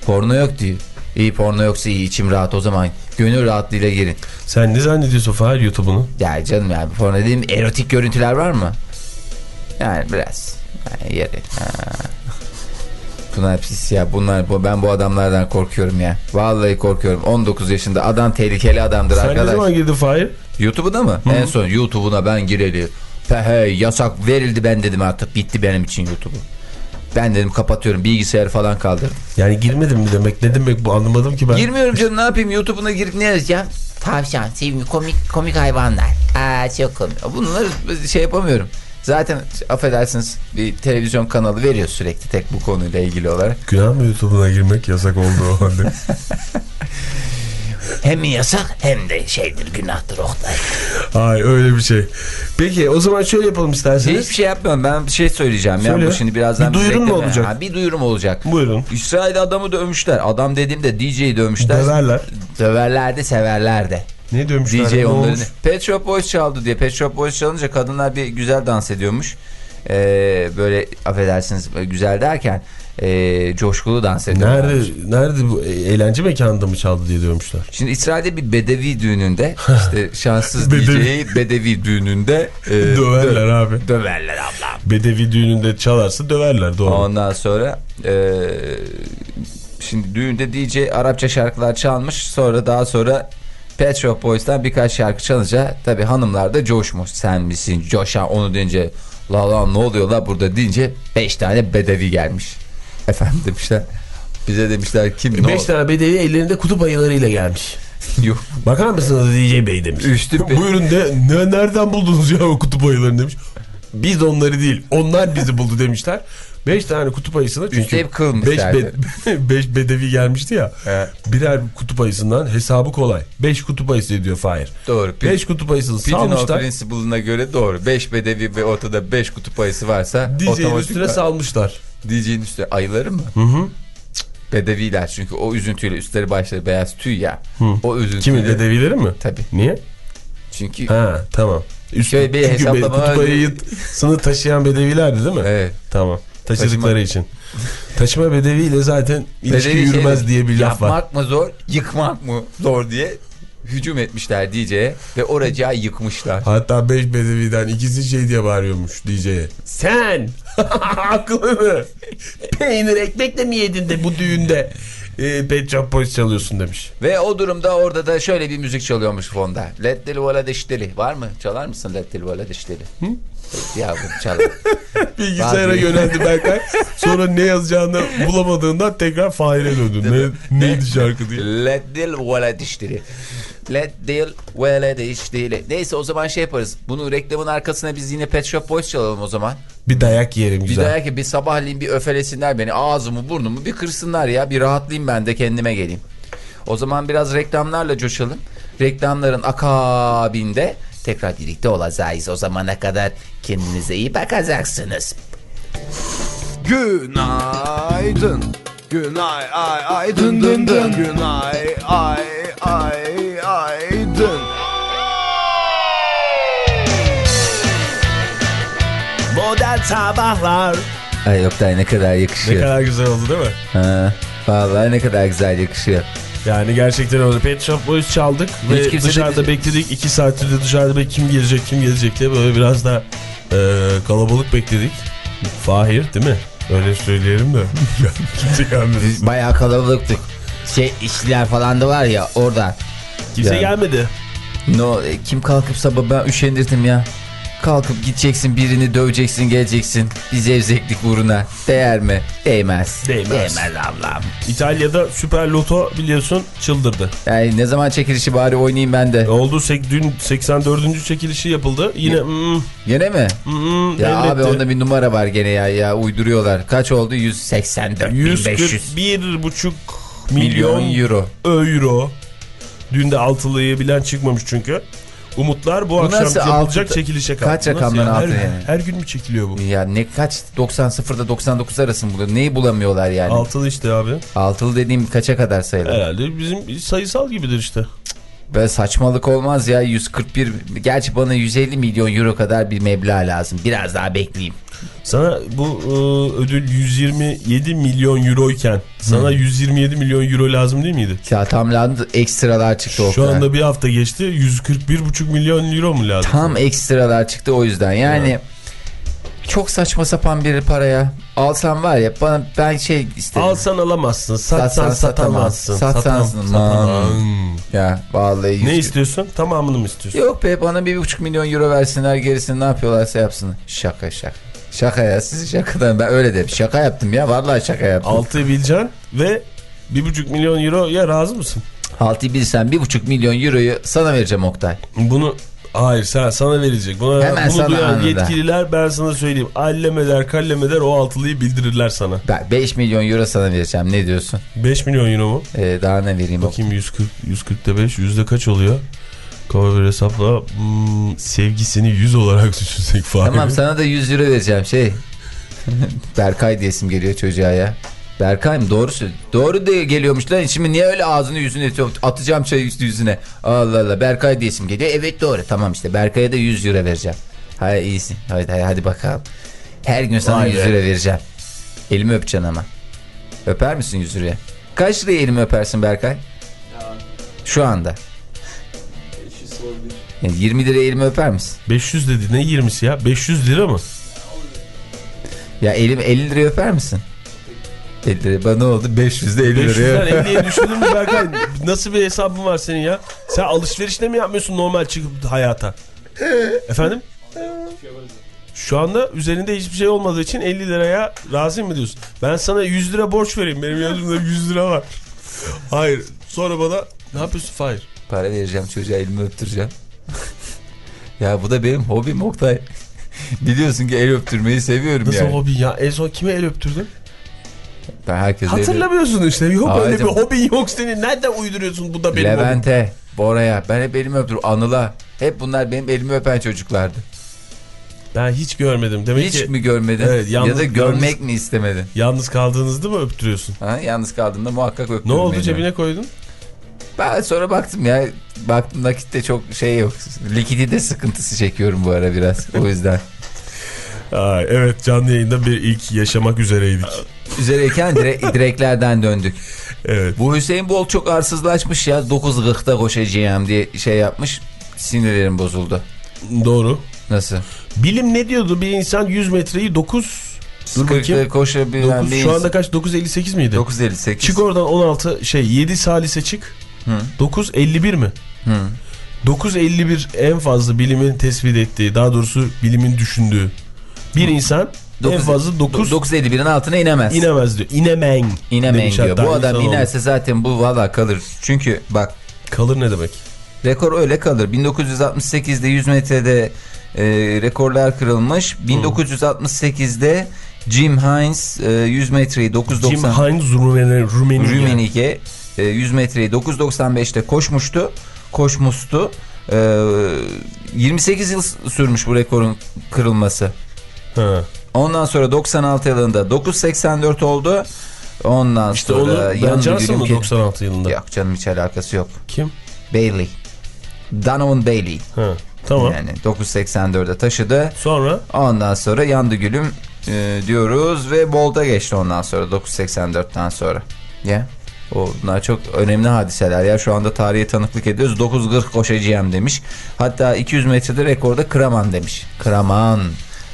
A: Porno yok diyor. İyi porno yoksa iyi içim rahat o zaman gönül rahatlığıyla girin.
B: Sen ne zannediyorsun Fahir YouTube'unu?
A: Ya canım yani porno dediğim erotik görüntüler var mı? Yani biraz. Yani yeri. Bunlar pis ya bunlar bu- ben bu adamlardan korkuyorum ya. Vallahi korkuyorum. 19 yaşında adam tehlikeli adamdır
B: Sen ne
A: arkadaş.
B: zaman girdin Fahir?
A: YouTube'da mı? En son YouTube'una ben gireli. Hey, yasak verildi ben dedim artık bitti benim için YouTube'u. Ben dedim kapatıyorum bilgisayarı falan kaldırdım.
B: Yani girmedim mi demek? Ne demek bu anlamadım ki ben.
A: Girmiyorum canım ne yapayım YouTube'una girip ne yazacağım?
C: Tavşan, sevimli, komik komik hayvanlar. Aa çok komik.
A: Bunları şey yapamıyorum. Zaten affedersiniz bir televizyon kanalı veriyor sürekli tek bu konuyla ilgili olarak.
B: Günah mı YouTube'una girmek yasak olduğu halde? (laughs)
C: Hem yasak hem de şeydir günahtır Oktay.
B: Ay öyle bir şey. Peki o zaman şöyle yapalım isterseniz.
A: Hiçbir şey yapmıyorum. Ben bir şey söyleyeceğim. Ya
B: Söyle.
A: bu şimdi birazdan
B: Bir duyurun mu olacak?
A: Ha, bir duyurum olacak.
B: Buyurun.
A: İsrail adamı dövmüşler. Adam dediğimde DJ'yi dövmüşler.
B: Döverler.
A: Döverler de severler de.
B: Ne diyormuşlar?
A: DJ onların. Pet Shop Boys çaldı diye. Pet Shop Boys çalınca kadınlar bir güzel dans ediyormuş. Ee, böyle affedersiniz güzel derken ee, coşkulu dans ediyorlar.
B: Nerede, nerede bu e- eğlence mekanında mı çaldı diye diyormuşlar.
A: Şimdi İsrail'de bir bedevi düğününde (laughs) işte şanssız
B: Bedevi.
A: DJ'yi bedevi düğününde ee, (laughs)
B: Döverler
A: dö-
B: abi.
A: Döverler ablam.
B: Bedevi düğününde çalarsa döverler doğru.
A: Ondan sonra ee, şimdi düğünde DJ Arapça şarkılar çalmış. Sonra daha sonra Pet Shop Boys'tan birkaç şarkı çalınca tabi hanımlar da coşmuş. Sen misin coşan onu deyince la la ne oluyor la burada deyince 5 tane bedevi gelmiş. Efendim demişler. Bize demişler kim ne
B: 5
A: oldu?
B: tane bedevi ellerinde kutup ayılarıyla gelmiş. (laughs)
A: Yuh.
B: Bakar mısınız DJ Bey demiş.
A: Üstü be-
B: Buyurun de ne, nereden buldunuz ya o kutup ayılarını demiş. Biz onları değil onlar bizi buldu demişler. 5 tane kutup ayısını çünkü
A: hep kırılmışlardı. (laughs)
B: 5 bedevi gelmişti ya.
A: Evet.
B: Birer kutup ayısından hesabı kolay. 5 kutup ayısı ediyor Fahir.
A: Doğru.
B: 5 kutup ayısını
A: Pigeon
B: salmışlar.
A: Principle'ına göre doğru. 5 bedevi ve ortada 5 kutup ayısı varsa
B: DJ'nin
A: otomatik
B: üstüne salmışlar.
A: DJ'nin üstüne ayıları mı?
B: Hı hı.
A: Bedeviler çünkü o üzüntüyle üstleri başları beyaz tüy ya. O üzüntüyle.
B: Kimin bedevileri mi?
A: Tabii.
B: Niye?
A: Çünkü
B: Ha tamam. Üst,
A: Şöyle bir hesaplama
B: kutup ayısını taşıyan bedevilerdi değil mi?
A: evet.
B: Tamam. Taşıdıkları
A: Taşıma-
B: için. Taşıma bedeviyle zaten ilişki
A: Bedevi
B: yürümez
A: şey-
B: diye bir laf var.
A: Yapmak mı zor, yıkmak mı zor diye hücum etmişler DJ'ye ve oracağı yıkmışlar.
B: Hatta 5 bedeviden ikisi şey diye bağırıyormuş DJ'ye. Sen (laughs) aklını peynir ekmekle mi yedin de bu düğünde e, Pet Shop Boys çalıyorsun demiş.
A: Ve o durumda orada da şöyle bir müzik çalıyormuş fonda. Let dili vola dişteli. Var mı? Çalar mısın Let dili vola dişteli? Ya bu çalar. (laughs)
B: Bilgisayara
A: Bazı-
B: yöneldi Berkay. Sonra ne yazacağını bulamadığından tekrar Fahir'e döndü. Ne, neydi şarkı diye.
A: Let dil vola Let dil vola dişteli. Neyse o zaman şey yaparız. Bunu reklamın arkasına biz yine Pet Shop Boys çalalım o zaman.
B: Bir dayak yerim
A: Bir
B: güzel.
A: dayak ki bir sabahleyin bir öfelesinler beni. Ağzımı burnumu bir kırsınlar ya. Bir rahatlayayım ben de kendime geleyim. O zaman biraz reklamlarla coşalım. Reklamların akabinde tekrar birlikte olacağız. O zamana kadar kendinize iyi bakacaksınız.
D: Günaydın. Günay ay ay dın dın dın. Günay ay ay ay dın.
B: Modern sabahlar.
A: Ay Oktay ne kadar
B: Ne
A: yakışıyor.
B: kadar güzel oldu değil mi?
A: Ha, vallahi ne kadar güzel yakışıyor.
B: Yani gerçekten öyle. Pet Shop Boys çaldık
A: Hiç
B: ve
A: kimse de
B: dışarıda bekledik. iki saattir de dışarıda be kim gelecek kim gelecek diye böyle biraz da e, kalabalık bekledik. Fahir değil mi? Öyle söyleyelim de. Kimse gelmedi.
C: Biz bayağı kalabalıktık. Şey işçiler falan da var ya orada.
B: Kimse
A: Yani.
B: gelmedi.
A: No, e, kim kalkıp sabah ben üşendirdim ya. Kalkıp gideceksin birini döveceksin geleceksin. Bir zevzeklik uğruna. Değer mi? Değmez.
B: Değmez.
C: Değmez ablam.
B: İtalya'da Süper Loto biliyorsun çıldırdı.
A: Yani ne zaman çekilişi bari oynayayım ben de.
B: Oldu sek- dün 84. çekilişi yapıldı. Yine mm,
A: Gene mi?
B: mm,
A: Ya
B: devletti.
A: abi onda bir numara var gene ya. Ya uyduruyorlar. Kaç oldu? 184 500
B: 141,5
A: milyon
B: milyon
A: euro.
B: euro. Dün de altılıyı bilen çıkmamış çünkü. Umutlar bu,
A: Bu
B: akşam
A: nasıl
B: yapılacak
A: altı-
B: çekilişe kaldı.
A: kaç rakamdan
B: ya?
A: altı
B: her,
A: yani?
B: her gün mü çekiliyor bu?
A: Ya ne kaç 90 0'da 99 arası mı buluyor? Neyi bulamıyorlar yani?
B: Altılı işte abi.
A: Altılı dediğim kaça kadar sayılır?
B: Herhalde bizim sayısal gibidir işte.
A: Böyle saçmalık olmaz ya 141 gerçi bana 150 milyon euro kadar bir meblağ lazım. Biraz daha bekleyeyim.
B: Sana bu e, ödül 127 milyon euroyken sana 127 milyon euro lazım değil miydi?
A: Ya tam lazım ekstralar çıktı o
B: Şu
A: kadar.
B: anda bir hafta geçti 141,5 milyon euro mu lazım?
A: Tam ekstralar çıktı o yüzden. Yani çok saçma sapan bir paraya alsam var ya bana ben şey istedim.
B: Alsan alamazsın, satsan,
A: Satsan
B: satamazsın.
A: satamaz. Satsan
B: Satam-
A: satamam. Ya vallahi yüz-
B: Ne istiyorsun? Tamamını mı istiyorsun?
A: Yok be bana bir buçuk milyon euro versinler gerisini ne yapıyorlarsa yapsınlar. Şaka şaka. Şaka ya sizi şakadan ben öyle dedim. Şaka yaptım ya vallahi şaka yaptım.
B: 6 bileceksin ve 1,5 milyon euroya razı mısın?
A: Altı bilsen bir buçuk milyon euroyu sana vereceğim Oktay.
B: Bunu hayır sen, sana verecek. Buna,
A: Hemen
B: bunu
A: sana
B: duyan
A: anında.
B: yetkililer ben sana söyleyeyim. Allem kallem eder o altılıyı bildirirler sana.
A: Ben 5 milyon euro sana vereceğim ne diyorsun?
B: 5 milyon euro mu?
A: Ee, daha ne vereyim?
B: Bakayım 140, 140'da 5 yüzde kaç oluyor? Bir hesapla hmm, sevgisini 100 olarak düşünsek falan.
A: Tamam (laughs) sana da 100 euro vereceğim şey. (laughs) Berkay diyesim geliyor çocuğa ya. Berkay mı? Doğru. Doğru de geliyormuş lan. Şimdi niye öyle ağzını yüzünü etiyor? Atacağım çayı üstü yüzüne. Allah Allah. Berkay diyesim geliyor. Evet doğru. Tamam işte. Berkay'a da 100 euro vereceğim. Hay iyisin. Hadi, hadi, hadi bakalım. Her gün sana
B: Vay
A: 100
B: be.
A: euro vereceğim. Elimi öpeceksin ama. Öper misin 100 euroya? Kaç liraya elimi öpersin Berkay? Şu anda. Yani 20 liraya elimi öper misin?
B: 500 dedi ne 20'si ya? 500 lira mı?
A: Ya elim 50 liraya öper misin? 50 liraya. Bana oldu 500'de 50
B: 500'den
A: liraya.
B: 50'ye düşürdün mü Berkay? Nasıl bir hesabın var senin ya? Sen alışverişle mi yapmıyorsun normal çıkıp hayata? Efendim? Şu anda üzerinde hiçbir şey olmadığı için 50 liraya razı mı diyorsun? Ben sana 100 lira borç vereyim. Benim yanımda 100 lira var. Hayır. Sonra bana ne yapıyorsun Fahir?
A: Para vereceğim çocuğa elimi öptüreceğim. (laughs) ya bu da benim hobim Oktay. (laughs) Biliyorsun ki el öptürmeyi seviyorum
B: Nasıl
A: yani.
B: hobi ya? En son kime el öptürdün?
A: Ben herkese el
B: Hatırlamıyorsun işte. Yok öyle
A: Haydi.
B: bir hobin yok senin. Nereden uyduruyorsun bu da benim hobim?
A: Levent'e, Bora'ya. Ben hep elimi öptüm. Anıl'a. Hep bunlar benim elimi öpen çocuklardı.
B: Ben hiç görmedim. Demek
A: Hiç
B: ki
A: mi görmedin?
B: Evet, yalnız-
A: ya da görmek
B: yalnız-
A: mi istemedin?
B: yalnız kaldığınızda mı öptürüyorsun?
A: Ha, yalnız kaldığımda muhakkak öptüm.
B: Ne oldu cebine koydun?
A: Ben sonra baktım ya. Baktım nakitte çok şey yok. Likidite sıkıntısı çekiyorum bu ara biraz. O yüzden.
B: Aa, evet canlı yayında bir ilk yaşamak üzereydik.
A: Üzereyken dire (laughs) direklerden döndük.
B: Evet.
A: Bu Hüseyin Bolt çok arsızlaşmış ya. 9.40'da koşacağım diye şey yapmış. Sinirlerim bozuldu.
B: Doğru.
A: Nasıl?
B: Bilim ne diyordu? Bir insan 100 metreyi 9 Dur
A: 40'da
B: bakayım.
A: koşabilen
B: 9,
A: bir
B: şu anda kaç? 9.58 miydi?
A: 9.58.
B: Çık oradan 16 şey 7 salise çık. 9.51 mi?
A: Hı.
B: 9.51 en fazla bilimin tespit ettiği daha doğrusu bilimin düşündüğü bir insan en
A: Dokuz-
B: fazla 9
A: 9.51'in altına inemez.
B: inemez diyor. İnemen. Demiş
A: diyor. Bu adam inerse zaten bu valla kalır. Çünkü bak
B: Kalır ne demek?
A: rekor öyle kalır. 1968'de 100 metrede e, rekorlar kırılmış. 1968'de Jim Hines e, 100 metreyi 9.90
B: Jim Hines Rumeni, Rumeni.
A: E, 100 metreyi 9.95'te koşmuştu. Koşmuştu. E, 28 yıl sürmüş bu rekorun kırılması.
B: Ha.
A: Ondan sonra 96 yılında 9.84 oldu. Ondan
B: İşte
A: sonra
B: onu Ben Johnson mı
A: ki-
B: 96 yılında?
A: Yok canım hiç alakası yok.
B: Kim?
A: Bailey. Donovan Bailey.
B: Ha. Tamam.
A: Yani 9.84'e taşıdı.
B: Sonra
A: Ondan sonra yandı gülüm e, diyoruz ve Bolt'a geçti ondan sonra 9.84'ten sonra. Ya. O bunlar çok önemli hadiseler ya. Şu anda tarihe tanıklık ediyoruz. 9.40 koşacağım demiş. Hatta 200 metrede rekorda kıraman demiş. Kıraman.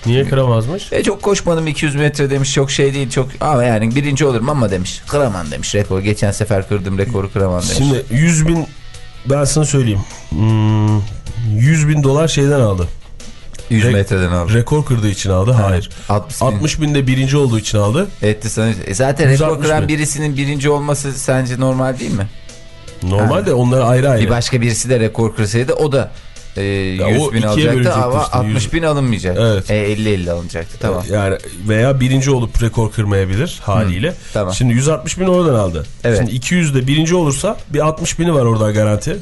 B: niye kıramazmış?
A: E çok koşmadım 200 metre demiş. Çok şey değil çok ama yani birinci olurum ama demiş. Kıraman demiş rekor. Geçen sefer kırdım rekoru kıraman demiş.
B: Şimdi 100 bin ben sana söyleyeyim. Hmm, 100 bin dolar şeyden aldı.
A: 100
B: Re-
A: metreden aldı.
B: Rekor kırdığı için aldı. Hayır.
A: 60 bin.
B: 60 binde birinci olduğu için aldı.
A: Etti sana. E zaten rekor
B: 160
A: kıran
B: bin.
A: birisinin birinci olması sence normal değil mi?
B: Normalde onlar ayrı ayrı.
A: Bir başka birisi de rekor kırsaydı o da e, 100
B: o
A: bin alacaktı ama
B: işte,
A: 60
B: 100.
A: bin alınmayacak.
B: Evet.
A: E, 50-50 alınacaktı tamam.
B: Yani veya birinci olup rekor kırmayabilir haliyle.
A: tamam.
B: Şimdi 160 bin oradan aldı.
A: Evet.
B: Şimdi 200 de birinci olursa bir 60 bini var oradan garanti.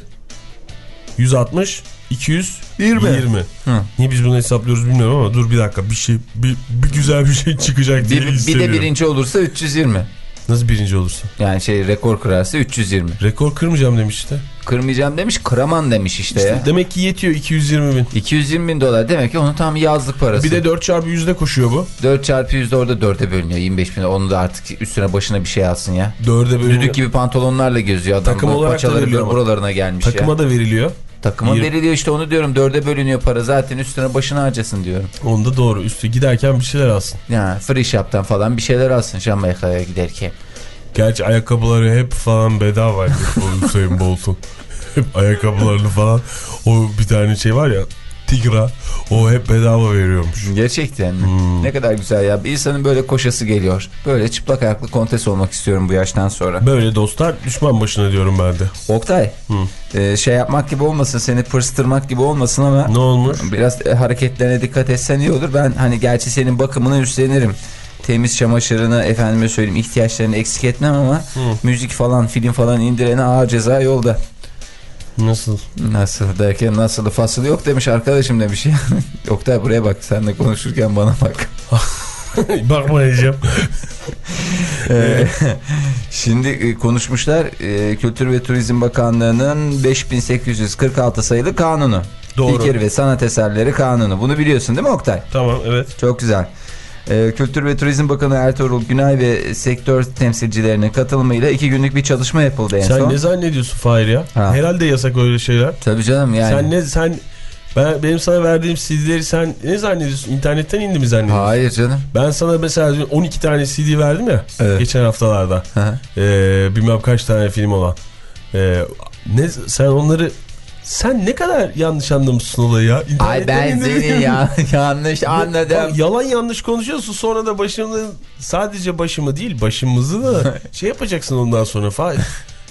B: 160, 200, 20. 20.
A: Hı.
B: Niye biz bunu hesaplıyoruz bilmiyorum ama dur bir dakika bir şey bir, bir güzel bir şey çıkacak diye
A: Bir, bir de birinci olursa 320.
B: Nasıl birinci olursa?
A: Yani şey rekor kırarsa 320.
B: Rekor kırmayacağım demiş işte.
A: Kırmayacağım demiş kıraman demiş işte,
B: İşte
A: ya.
B: demek ki yetiyor 220 bin.
A: 220 bin dolar demek ki onun tam yazlık parası.
B: Bir de 4 çarpı yüzde koşuyor bu.
A: 4 çarpı 100 de orada 4'e bölünüyor 25 bin. Onu da artık üstüne başına bir şey alsın ya.
B: 4'e bölünüyor.
A: Düdük gibi pantolonlarla geziyor adam.
B: Takım olarak da veriliyor
A: buralarına gelmiş
B: Takıma
A: ya.
B: da veriliyor.
A: Takıma veriliyor işte onu diyorum. Dörde bölünüyor para zaten üstüne başına harcasın diyorum.
B: Onda doğru. Üstü giderken bir şeyler alsın.
A: Ya free shop'tan falan bir şeyler alsın Jamaika'ya giderken.
B: Gerçi ayakkabıları hep falan bedava bu Hüseyin Bolt'un. (laughs) Hep ayakkabılarını falan. O bir tane şey var ya Tigra. O hep bedava veriyormuş.
A: Gerçekten mi?
B: Hmm.
A: Ne kadar güzel ya. Bir insanın böyle koşası geliyor. Böyle çıplak ayaklı kontes olmak istiyorum bu yaştan sonra.
B: Böyle dostlar düşman başına diyorum ben de.
A: Oktay. e, şey yapmak gibi olmasın seni pırstırmak gibi olmasın ama
B: Ne olmuş?
A: biraz hareketlerine dikkat etsen iyi olur. Ben hani gerçi senin bakımını üstlenirim. Temiz çamaşırını efendime söyleyeyim ihtiyaçlarını eksik etmem ama müzik falan film falan indirene ağır ceza yolda.
B: Nasıl?
A: Nasıl derken nasıl fasıl yok demiş arkadaşım demiş ya. (laughs) Oktay buraya bak sen de konuşurken bana bak. (laughs)
B: Bakmayacağım. (laughs)
A: Ee, Şimdi e, konuşmuşlar e, Kültür ve Turizm Bakanlığı'nın 5846 sayılı kanunu.
B: Doğru.
A: Fikir ve sanat eserleri kanunu. Bunu biliyorsun değil mi Oktay?
B: Tamam evet.
A: Çok güzel. Ee, Kültür ve Turizm Bakanı Ertuğrul Günay ve sektör temsilcilerinin katılımıyla iki günlük bir çalışma yapıldı en
B: Sen
A: son.
B: ne zannediyorsun Fahir ya?
A: Ha.
B: Herhalde yasak öyle şeyler.
A: Tabii canım yani.
B: Sen ne sen ben benim sana verdiğim CD'leri sen ne zannediyorsun? İnternetten indi mi zannediyorsun?
A: Hayır canım.
B: Ben sana mesela dün 12 tane CD verdim ya
A: Evet.
B: geçen haftalarda.
A: Hı hı.
B: Ee, bilmem kaç tane film olan. Ee, ne sen onları sen ne kadar yanlış anlamışsın olayı ya.
A: Ay
B: İnternetten
A: ben
B: indirdin.
A: seni ya, (laughs) yanlış anladım.
B: Bak, yalan yanlış konuşuyorsun sonra da başımı sadece başımı değil başımızı da (laughs) şey yapacaksın ondan sonra falan.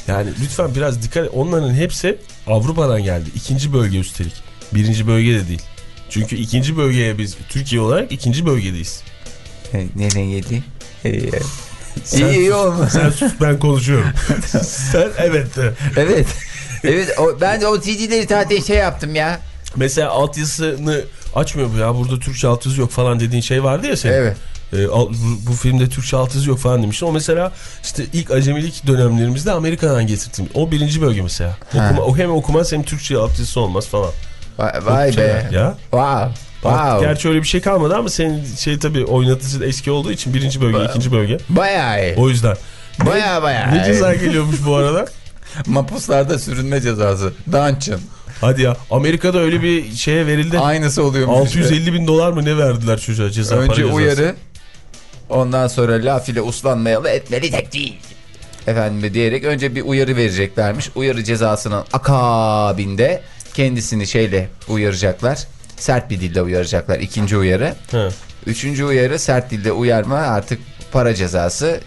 B: Yani lütfen biraz dikkat. Onların hepsi Avrupa'dan geldi. İkinci bölge üstelik. Birinci bölge de değil. Çünkü ikinci bölgeye biz Türkiye olarak ikinci bölgedeyiz.
A: Hey, Nereye yedi? Hey,
B: Sen
A: iyi iyi.
B: Sen sus ben konuşuyorum. (laughs) Sen evet
A: evet. Evet o, ben o CD'leri zaten şey yaptım ya.
B: Mesela altyazısını açmıyor bu ya. Burada Türkçe altyazı yok falan dediğin şey vardı ya senin.
A: Evet.
B: Al- bu, filmde Türkçe altyazı yok falan demiştin. O mesela işte ilk acemilik dönemlerimizde Amerika'dan getirdim. O birinci bölge mesela.
A: Ha.
B: Okuma, o hem okumaz hem Türkçe altyazısı olmaz falan.
A: Vay, vay be.
B: Şeyler Ya.
A: Wow.
B: Wow. Gerçi öyle bir şey kalmadı ama senin şey tabii oynatıcı eski olduğu için birinci bölge, ikinci bölge.
A: Bayağı iyi.
B: O yüzden.
A: Baya baya.
B: Ne ceza geliyormuş bu arada? (laughs)
A: Mapuslarda sürünme cezası. Dungeon.
B: Hadi ya Amerika'da öyle bir şeye verildi.
A: Aynısı oluyormuş.
B: 650 bin dolar mı ne verdiler çocuğa ceza para
A: Önce
B: cezası.
A: uyarı. Ondan sonra laf ile uslanmayalı etmeli tek değil. Efendim diyerek önce bir uyarı vereceklermiş. Uyarı cezasının akabinde kendisini şeyle uyaracaklar. Sert bir dille uyaracaklar. İkinci uyarı.
B: He.
A: Üçüncü uyarı sert dilde uyarma artık para cezası.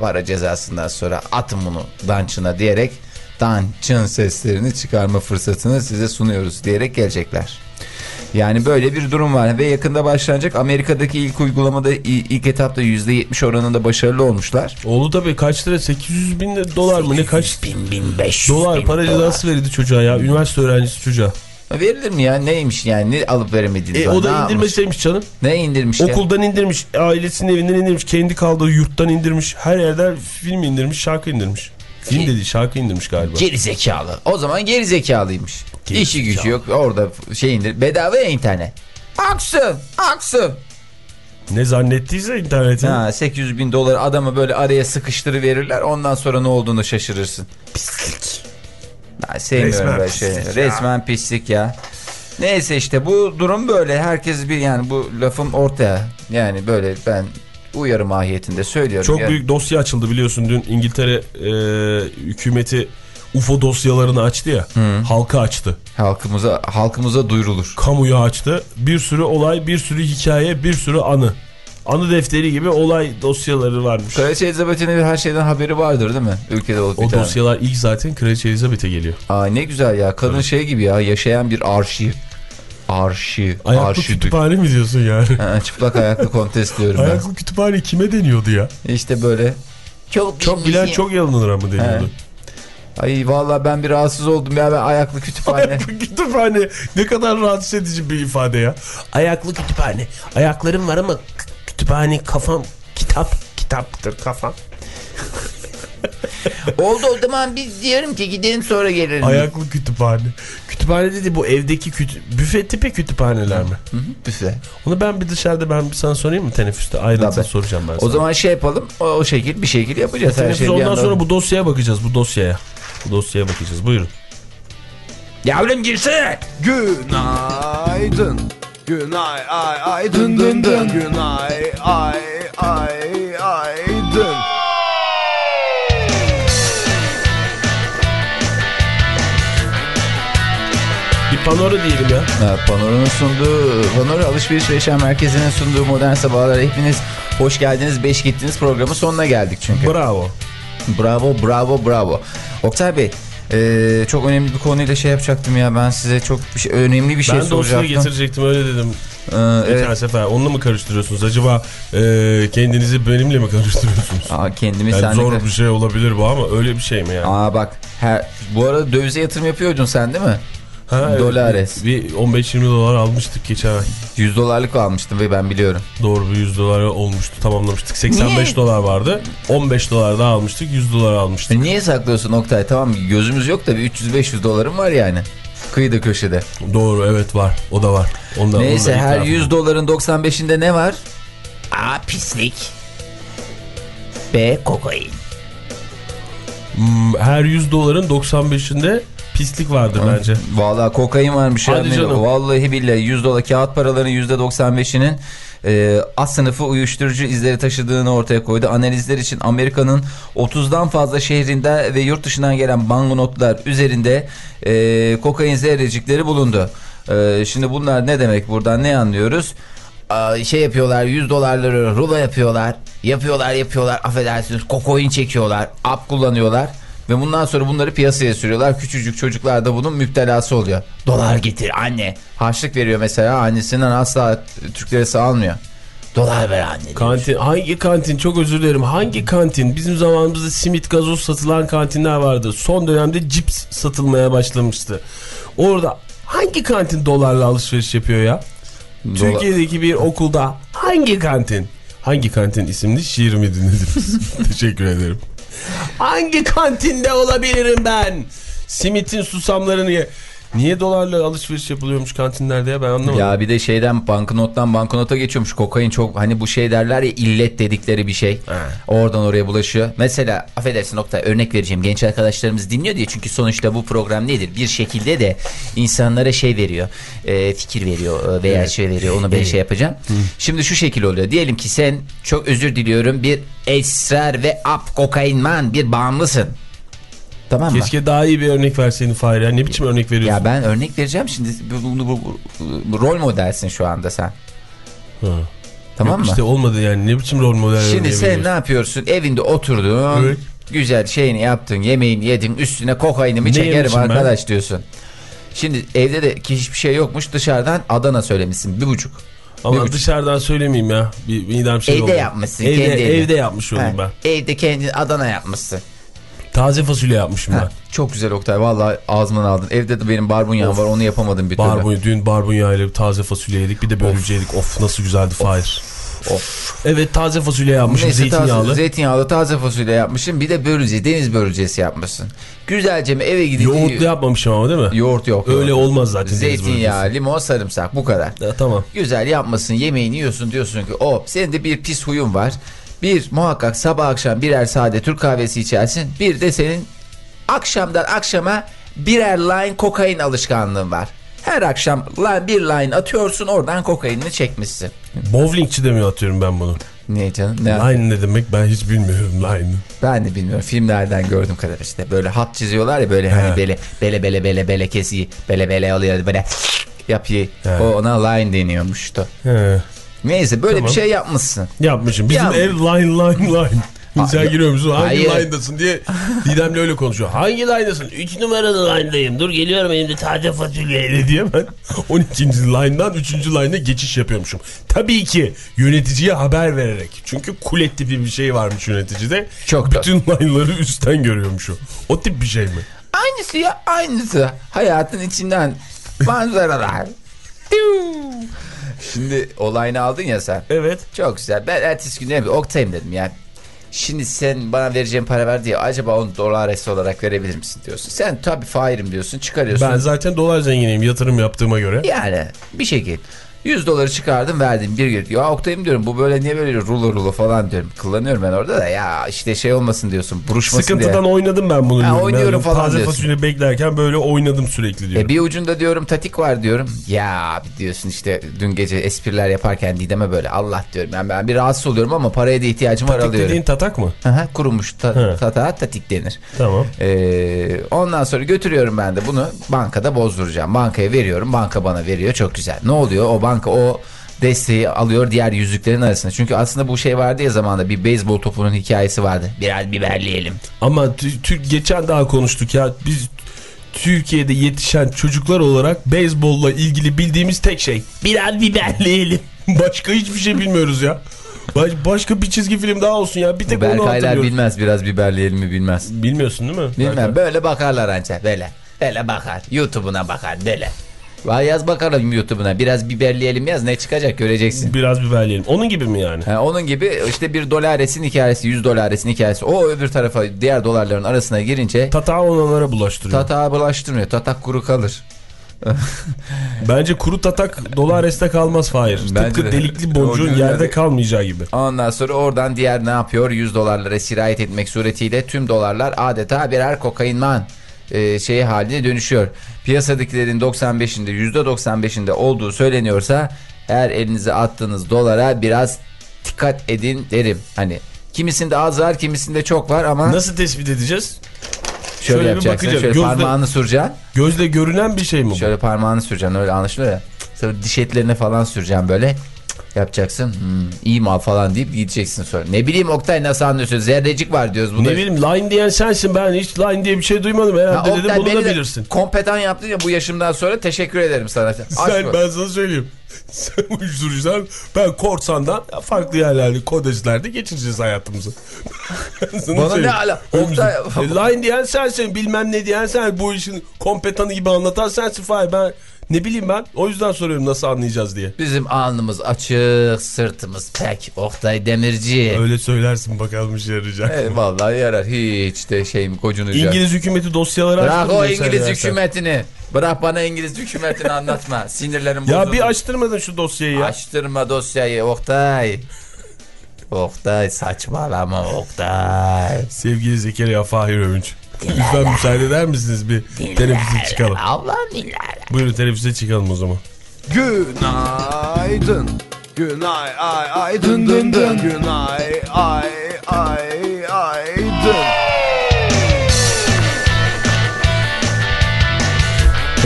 A: Para cezasından sonra atın bunu dançına diyerek dançın seslerini çıkarma fırsatını size sunuyoruz diyerek gelecekler. Yani böyle bir durum var ve yakında başlanacak. Amerika'daki ilk uygulamada ilk etapta %70 oranında başarılı olmuşlar.
B: Oğlu tabii kaç lira 800 bin dolar mı ne kaç
C: Bin bin beş
B: dolar
C: bin
B: para cezası verildi çocuğa ya üniversite öğrencisi çocuğa.
A: Verilir mi ya? Neymiş yani? Ne alıp veremediğiniz
B: E, o
A: Ne
B: da
A: yapmış?
B: indirmeseymiş canım.
A: Ne indirmiş ya?
B: Okuldan indirmiş, ailesinin evinden indirmiş, kendi kaldığı yurttan indirmiş, her yerden film indirmiş, şarkı indirmiş. Film dedi şarkı indirmiş galiba.
A: Geri zekalı. O zaman geri zekalıymış.
B: Geri
A: İşi gücü yok. Orada şey indir. Bedava ya internet. Aksın. Aksın.
B: Ne zannettiyse internetin.
A: Ha, 800 bin dolar adamı böyle araya sıkıştırı verirler. Ondan sonra ne olduğunu şaşırırsın. Pislik. Ben sevmiyorum
B: Resmen
A: böyle şey.
B: pislik ya.
A: Resmen pislik ya. Neyse işte bu durum böyle. Herkes bir yani bu lafım ortaya. Yani böyle ben uyarı mahiyetinde söylüyorum.
B: Çok
A: ya.
B: büyük dosya açıldı biliyorsun dün İngiltere e, hükümeti UFO dosyalarını açtı ya. Halka açtı.
A: Halkımıza halkımıza duyurulur.
B: Kamuya açtı. Bir sürü olay, bir sürü hikaye, bir sürü anı. Anı defteri gibi olay dosyaları varmış.
A: Kraliçe Elizabeth'in her şeyden haberi vardır değil mi? Ülkede olup
B: O dosyalar ilk zaten Kraliçe Elizabeth'e geliyor.
A: Aa, ne güzel ya. Kadın şey gibi ya. Yaşayan bir arşiv. Arşiv.
B: Ayaklı
A: Arşiv.
B: kütüphane mi diyorsun yani?
A: Ha, çıplak ayaklı kontes diyorum ben.
B: Ayaklı kütüphane kime deniyordu ya?
A: İşte böyle.
C: Çok,
B: Çok bilen çok yanılır ama deniyordu.
A: Ay vallahi ben bir rahatsız oldum ya ben ayaklı kütüphane.
B: Ayaklı kütüphane ne kadar rahatsız edici bir ifade ya.
E: Ayaklı kütüphane. Ayaklarım var ama kütüphane kafam kitap kitaptır kafam. (laughs)
C: Oldu o zaman biz diyorum ki gidelim sonra gelelim.
B: Ayaklı kütüphane. Kütüphane dedi bu evdeki kütü büfe tipi kütüphaneler mi?
A: Hı hı, Büfe.
B: Onu ben bir dışarıda ben bir sana sorayım mı teneffüste? Ayrıntılı
A: Tabii.
B: soracağım ben
A: O
B: sana.
A: zaman şey yapalım. O, o şekil bir şekil yapacağız her
B: Teneffüs ondan sonra bu dosyaya bakacağız bu dosyaya. Bu dosyaya bakacağız buyurun.
C: Yavrum girsene.
D: Günaydın. Günay ay ay dın dın dın. Günay ay ay ay
B: panora diyelim ya.
A: Evet, Panora'nın sunduğu, Panora Alışveriş ve Yaşam Merkezi'nin sunduğu Modern Sabahlar hepiniz hoş geldiniz, beş gittiniz programın sonuna geldik çünkü.
B: Bravo.
A: Bravo, bravo, bravo. Oktay Bey, e, çok önemli bir konuyla şey yapacaktım ya ben size çok bir şey, önemli bir şey
B: ben
A: soracaktım.
B: getirecektim öyle dedim.
A: Ee,
B: Geçen
A: evet.
B: sefer onunla mı karıştırıyorsunuz? Acaba e, kendinizi benimle mi karıştırıyorsunuz?
A: Aa, kendimi
B: Yani
A: senle...
B: zor bir şey olabilir bu ama öyle bir şey mi yani?
A: Aa bak, her, bu arada dövize yatırım yapıyordun sen değil mi?
B: Ha.
A: Dolares.
B: Bir 15-20 dolar almıştık geçen ay.
A: 100 dolarlık almıştım ve ben biliyorum.
B: Doğru bir 100 dolar olmuştu tamamlamıştık. 85
A: Niye?
B: dolar vardı. 15 dolar daha almıştık 100 dolar almıştık.
A: Niye saklıyorsun Oktay? Tamam gözümüz yok da bir 300-500 dolarım var yani. Kıyıda köşede.
B: Doğru evet var o da var. Ondan,
A: Neyse
B: ondan
A: her
B: itiraf
A: 100 doların 95'inde ne var?
C: A pislik. B kokain.
B: Hmm, her 100 doların 95'inde pislik vardır bence.
A: Vallahi kokain varmış.
B: Hadi
A: yani.
B: canım.
A: Vallahi billahi 100 dolar kağıt paraların %95'inin e, az sınıfı uyuşturucu izleri taşıdığını ortaya koydu. Analizler için Amerika'nın 30'dan fazla şehrinde ve yurt dışından gelen banknotlar üzerinde e, kokain zerrecikleri bulundu. E, şimdi bunlar ne demek buradan ne anlıyoruz?
C: Şey yapıyorlar 100 dolarları rulo yapıyorlar. Yapıyorlar yapıyorlar affedersiniz kokain çekiyorlar.
A: App kullanıyorlar ve bundan sonra bunları piyasaya sürüyorlar. Küçücük çocuklar da bunun müptelası oluyor.
C: Dolar getir anne.
A: Harçlık veriyor mesela. Annesinden asla Türk lirası almıyor.
C: Dolar ver anne.
B: Kantin hangi kantin? Çok özür dilerim. Hangi kantin? Bizim zamanımızda simit gazoz satılan kantinler vardı. Son dönemde cips satılmaya başlamıştı. Orada hangi kantin dolarla alışveriş yapıyor ya? Türkiye'deki bir okulda hangi kantin? Hangi kantin isimli? Şiir mi dinlediniz? (laughs) Teşekkür ederim hangi kantinde olabilirim ben? Simitin susamlarını ye Niye dolarla alışveriş yapılıyormuş kantinlerde ya ben anlamadım.
A: Ya bir de şeyden banknottan banknota geçiyormuş. Kokain çok hani bu şey derler ya illet dedikleri bir şey. Oradan oraya bulaşıyor. Mesela affedersin Oktay örnek vereceğim. Genç arkadaşlarımız dinliyor diye. Çünkü sonuçta bu program nedir? Bir şekilde de insanlara şey veriyor. e, fikir veriyor e, veya şey veriyor. Onu ben şey yapacağım. Şimdi şu şekil oluyor. Diyelim ki sen çok özür diliyorum bir esrar ve ap kokainman bir bağımlısın. Tamam mı?
B: Keşke daha iyi bir örnek verseydin Fahir. Ya. Ne biçim örnek veriyorsun?
A: Ya ben örnek vereceğim şimdi bu, bu, bu- rol modelsin şu anda sen.
B: Ha.
A: Tamam
B: Yok
A: mı?
B: işte olmadı yani. Ne biçim rol model
A: Şimdi sen ne yapıyorsun? Evinde oturdun.
B: Evet.
A: Güzel şeyini yaptın. Yemeğini yedin. Üstüne kokainimi
B: Ne
A: çekerim
B: yemişim ben?
A: arkadaş diyorsun. Şimdi evde de hiçbir şey yokmuş. Dışarıdan Adana söylemişsin. Bir buçuk. bir
B: Ama
A: buçuk.
B: dışarıdan söylemeyeyim ya. Bir midem şey
A: Evde
B: oldu.
A: yapmışsın,
B: Evde,
A: kendi
B: evde yapmış
A: Ha,
B: ben.
A: Evde kendin Adana yapmışsın.
B: Taze fasulye yapmışım
A: Ha,
B: ben.
A: çok güzel Oktay. Vallahi ağzımdan aldın. Evde de benim barbunyam var. Onu yapamadım bir türlü.
B: Barbunya, dün barbunya ile taze fasulye yedik. Bir de börülce yedik. Of nasıl güzeldi Fahir.
A: Of.
B: Evet taze fasulye yapmışım
A: Neyse,
B: zeytinyağlı.
A: Taze, zeytinyağlı taze fasulye yapmışsın. Bir de börülce, deniz börülcesi yapmışsın. Güzelce mi eve gidip...
B: Yoğurtlu yapmamışım ama değil mi?
A: Yoğurt yok.
B: Öyle
A: yok.
B: olmaz zaten.
A: Zeytinyağı, limon, sarımsak bu kadar.
B: Ya, tamam.
A: Güzel yapmasın, yemeğini yiyorsun diyorsun ki o senin de bir pis huyun var. Bir muhakkak sabah akşam birer sade Türk kahvesi içersin. Bir de senin akşamdan akşama birer line kokain alışkanlığın var. Her akşam bir line atıyorsun oradan kokainini çekmişsin.
B: Bowlingçi de mi atıyorum ben bunu?
A: Niye canım? Ne?
B: Line ne demek ben hiç bilmiyorum line'ı.
A: Ben de bilmiyorum. Filmlerden gördüm kadar işte. Böyle hat çiziyorlar ya böyle hani
B: He.
A: bele bele bele bele bele kesiyi bele bele alıyor böyle (laughs) yapıyı.
B: He.
A: O ona line deniyormuştu.
B: He.
A: Neyse böyle
B: Tamam.
A: bir şey yapmışsın.
B: Yapmışım. Bizim
A: Ya-
B: ev line line line. (laughs) Sen giriyor musun? Hangi
A: Hayır.
B: line'dasın diye Didem'le öyle konuşuyor. Hangi line'dasın? 3 numaralı line'dayım. Dur geliyorum elimde taze fasulyeyle diye ben (laughs) 12. line'dan 3. line'e geçiş yapıyormuşum. Tabii ki yöneticiye haber vererek. Çünkü kulet tipi bir şey varmış yöneticide.
A: Çok da-
B: Bütün line'ları üstten görüyormuşum. O tip bir şey mi?
A: Aynısı ya aynısı. Hayatın içinden manzaralar. (laughs) Şimdi olayını aldın ya sen.
B: Evet.
A: Çok güzel. Ben ertesi gün ne Oktay'ım dedim yani. Şimdi sen bana vereceğin para ver diye acaba onu dolar olarak verebilir misin diyorsun. Sen tabii fairim diyorsun çıkarıyorsun.
B: Ben zaten dolar zenginiyim yatırım yaptığıma göre.
A: Yani bir şekil. 100 doları çıkardım verdim bir gün. Ya Oktay'ım diyorum bu böyle niye böyle rulo rulo falan diyorum. Kullanıyorum ben orada da ya işte şey olmasın diyorsun buruşmasın
B: Sıkıntıdan
A: diye.
B: oynadım ben bunu.
A: Ha, oynuyorum
B: Yani
A: falan
B: Taze
A: diyorsun.
B: fasulye beklerken böyle oynadım sürekli diyorum.
A: E bir ucunda diyorum tatik var diyorum. Ya diyorsun işte dün gece espriler yaparken Didem'e böyle Allah diyorum. Yani ben bir rahatsız oluyorum ama paraya da ihtiyacım var
B: Tatik
A: alıyorum.
B: dediğin tatak mı?
A: Aha, kurumuş ta,
B: He.
A: tata tatik denir.
B: Tamam.
A: Ee, ondan sonra götürüyorum ben de bunu bankada bozduracağım. Bankaya veriyorum banka bana veriyor çok güzel. Ne oluyor o banka o desteği alıyor diğer yüzüklerin arasında. Çünkü aslında bu şey vardı ya zamanda bir beyzbol topunun hikayesi vardı. Biraz biberleyelim.
B: Ama geçen daha konuştuk ya biz Türkiye'de yetişen çocuklar olarak beyzbolla ilgili bildiğimiz tek şey biraz biberleyelim. (laughs) Başka hiçbir şey bilmiyoruz ya. Baş- başka bir çizgi film daha olsun ya. Bir tek onu
A: Berkaylar
B: hatırlıyoruz.
A: bilmez biraz biberleyelim mi bilmez.
B: Bilmiyorsun değil mi?
A: Bilmem
B: Berkay?
A: böyle bakarlar ancak böyle. Böyle bakar YouTube'una bakar böyle. Vay yaz bakalım YouTube'una biraz biberleyelim yaz ne çıkacak göreceksin.
B: Biraz biberleyelim. Onun gibi mi yani?
A: Ha, onun gibi işte bir dolaresin hikayesi 100 dolaresin hikayesi o öbür tarafa diğer dolarların arasına girince
B: Tatağı olanlara bulaştırıyor.
A: tatağa bulaştırmıyor tatak kuru kalır. (laughs)
B: Bence kuru tatak dolar reste kalmaz Fahir.
A: Bence
B: Tıpkı
A: de.
B: delikli boncuğun yerde kalmayacağı gibi.
A: Ondan sonra oradan diğer ne yapıyor 100 dolarlara sirayet etmek suretiyle tüm dolarlar adeta birer kokainman e, şeyi haline dönüşüyor. Piyasadakilerin 95'inde %95'inde olduğu söyleniyorsa eğer elinize attığınız dolara biraz dikkat edin derim. Hani kimisinde az var kimisinde çok var ama
B: Nasıl tespit edeceğiz?
A: şöyle,
B: şöyle
A: yapacaksın. Şöyle
B: Gözle-
A: parmağını süreceksin.
B: Gözle görünen bir şey mi bu?
A: Şöyle parmağını süreceksin öyle anlaşılıyor ya. Sonra diş etlerine falan süreceksin böyle. Yapacaksın. Hmm, iyi mal falan deyip gideceksin sonra. Ne bileyim Oktay nasıl anlıyorsun? Zerrecik var diyoruz. Bu
B: Ne
A: da-
B: bileyim line diyen sensin ben hiç line diye bir şey duymadım
A: Ha,
B: herhalde dedim
A: Oktay
B: bunu da bilirsin.
A: Kompetan yaptın ya bu yaşımdan sonra teşekkür ederim sana.
B: Sen ben sana söyleyeyim. (laughs) Sen uyuşturucudan ben korsandan farklı yerlerde kodeslerde geçireceğiz hayatımızı. (laughs)
A: Bana
B: söyleyeyim.
A: ne ala? Oktay-
B: E, line diyen sensin bilmem ne diyen sen bu işin kompetanı gibi anlatan sensin Fahir ben ne bileyim ben o yüzden soruyorum nasıl anlayacağız diye.
A: Bizim alnımız açık, sırtımız pek. Oktay Demirci.
B: Öyle söylersin bakalım işe yarayacak.
A: E, vallahi yarar. Hiç de şeyim kocunacak.
B: İngiliz hükümeti dosyaları
A: Bırak o İngiliz hükümetini. Bırak bana İngiliz hükümetini anlatma. (laughs) Sinirlerim bozuldu.
B: Ya bir açtırmadın şu dosyayı ya.
A: Açtırma dosyayı Oktay. Oktay saçmalama Oktay.
B: Sevgili Zekeriya Fahir Övünç. Lütfen müsaade eder misiniz bir teneffüse çıkalım.
C: Allah'ım dinler.
B: Buyurun teneffüse çıkalım o zaman.
D: Günaydın. Günay ay ay dın dın dın. Günay ay ay ay dın.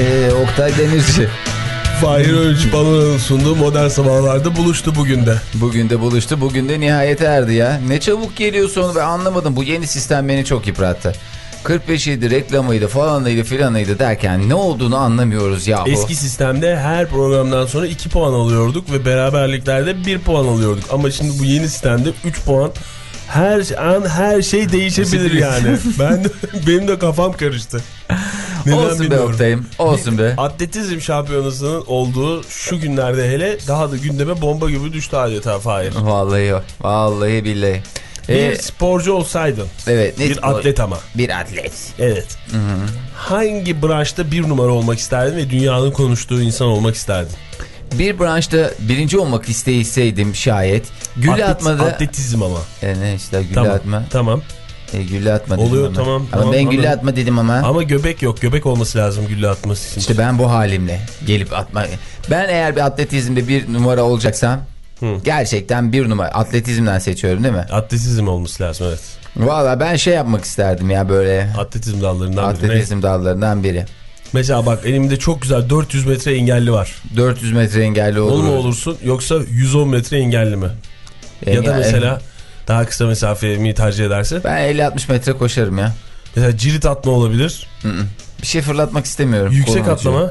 A: Ee, Oktay Demirci.
B: Fahir Övünç balonun sunduğu modern sabahlarda buluştu bugün de.
A: Bugün de buluştu. Bugün de nihayete erdi ya. Ne çabuk geliyor sonu ben anlamadım. Bu yeni sistem beni çok yıprattı. 45 idi reklamıydı falanıydı filanıydı derken ne olduğunu anlamıyoruz ya.
B: Eski sistemde her programdan sonra 2 puan alıyorduk ve beraberliklerde 1 puan alıyorduk. Ama şimdi bu yeni sistemde 3 puan her an her şey değişebilir yani. (laughs) ben de, benim de kafam karıştı. Neden
A: Olsun be
B: bilmiyorum.
A: Oktay'ım. Olsun be.
B: Atletizm şampiyonasının olduğu şu günlerde hele daha da gündeme bomba gibi düştü adeta Fahir.
A: Vallahi vallahi billahi.
B: Bir
A: Ee,
B: sporcu olsaydın,
A: evet. ne-
B: bir atlet ama.
A: Bir atlet.
B: Evet. Hangi branşta bir numara olmak isterdin ve dünyanın konuştuğu insan olmak isterdin?
A: Bir branşta birinci olmak isteseydim şayet. Gülle
B: Atlet-
A: atmada.
B: Atletizm ama.
A: E ne işte gülle
B: Tamam.
A: atma.
B: Tamam.
A: E, gülle atma dedim
B: Oluyor,
A: ama.
B: tamam,
A: Ama
B: tamam,
A: ben gülle
B: anladım.
A: atma dedim ama.
B: Ama göbek yok. Göbek olması lazım gülle atması için.
A: İşte ben bu halimle gelip atma. Ben eğer bir atletizmde bir numara olacaksam
B: Hı.
A: gerçekten bir numara atletizmden seçiyorum değil mi?
B: Atletizm olması lazım evet.
A: Valla ben şey yapmak isterdim ya böyle
B: Atletizm dallarından biri.
A: Atletizm dallarından biri.
B: Mesela bak elimde çok güzel 400 metre engelli var.
A: 400 metre engelli olur.
B: Onu mu olursun yoksa 110 metre engelli mi? ya da
A: Engel-
B: mesela daha kısa mesafeyi mi tercih edersin?
A: Ben 50-60 metre koşarım ya.
B: Mesela cirit atma olabilir.
A: Bir şey fırlatmak istemiyorum.
B: Yüksek
A: Kolum acıyor.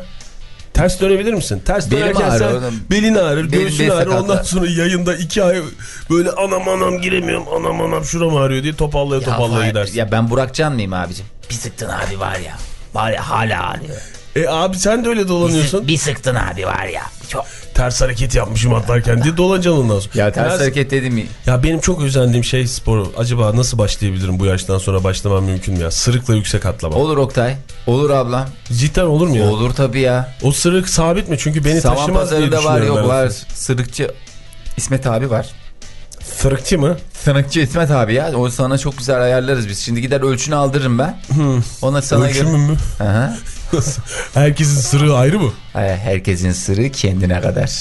B: Ters dönebilir misin? Ters
A: Belim
B: dönerken sen
A: oğlum.
B: belin ağrır,
A: Belim
B: göğsün ağrır. Ondan sonra yayında iki ay böyle anam anam giremiyorum, anam anam şuram ağrıyor diye topallaya
A: Ya,
B: topallaya gidersin.
A: ya ben Burak Can mıyım abicim?
C: Bir sıktın abi var ya. Var ya hala ağrıyor.
B: E abi sen de öyle
C: Bir,
B: dolanıyorsun.
C: sık- bir sıktın abi var ya. Çok.
B: Ters hareket yapmışım atlarken diye dolanacaksın ondan sonra.
A: Ya ters
B: Biraz-
A: hareket dedim mi?
B: Ya benim çok özendiğim şey sporu. Acaba nasıl başlayabilirim bu yaştan sonra başlamam mümkün mü ya? Sırıkla yüksek atlama.
A: Olur Oktay. Olur ablam.
B: Cidden olur mu ya?
A: Olur tabii ya.
B: O sırık sabit mi? Çünkü beni
A: Saman
B: taşımaz diye
A: pazarında var
B: düşünüyorum
A: yok var. Sırıkçı İsmet abi var.
B: Sırıkçı mı?
A: Sırıkçı İsmet abi ya. O sana çok güzel ayarlarız biz. Şimdi gider ölçünü aldırırım ben. Ona sana
B: Ölçümü
A: göre.
B: mü?
A: Aha.
B: Herkesin sırığı ayrı mı?
A: Herkesin sırrı kendine kadar.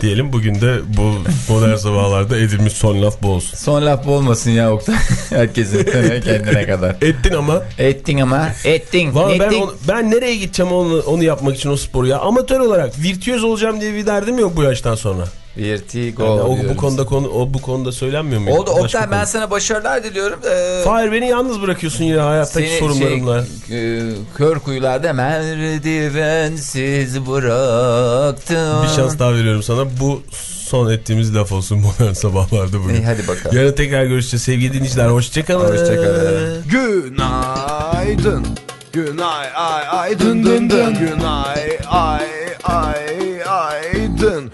B: Diyelim bugün de bu modern sabahlarda edilmiş son laf bu olsun.
A: Son laf bu olmasın ya Oktay. (laughs) Herkesin sırrı kendine kadar.
B: Ettin ama.
A: Ettin ama. Ettin.
B: Vallahi ben, onu- ben nereye gideceğim onu, onu yapmak için o sporu ya? Amatör olarak virtüöz olacağım diye bir derdim yok bu yaştan sonra.
A: Vertigo.
B: Yani o, bu konuda konu o bu konuda söylenmiyor mu?
A: Oldu
B: Başka
A: Oktay ben
B: konu.
A: sana başarılar diliyorum. Ee,
B: Fahir beni yalnız bırakıyorsun yine hayattaki
A: seni
B: sorunlarımla.
A: Şey, e, kör kuyularda merdivensiz bıraktım.
B: Bir şans daha veriyorum sana. Bu son ettiğimiz laf olsun (laughs) modern sabahlarda bugün.
A: İyi, hadi bakalım.
B: Yarın tekrar görüşeceğiz sevgili dinleyiciler. Hoşçakalın.
A: Hoşçakalın.
D: Günaydın. Günay ay ay dın dın dın. Günay ay ay ay dın.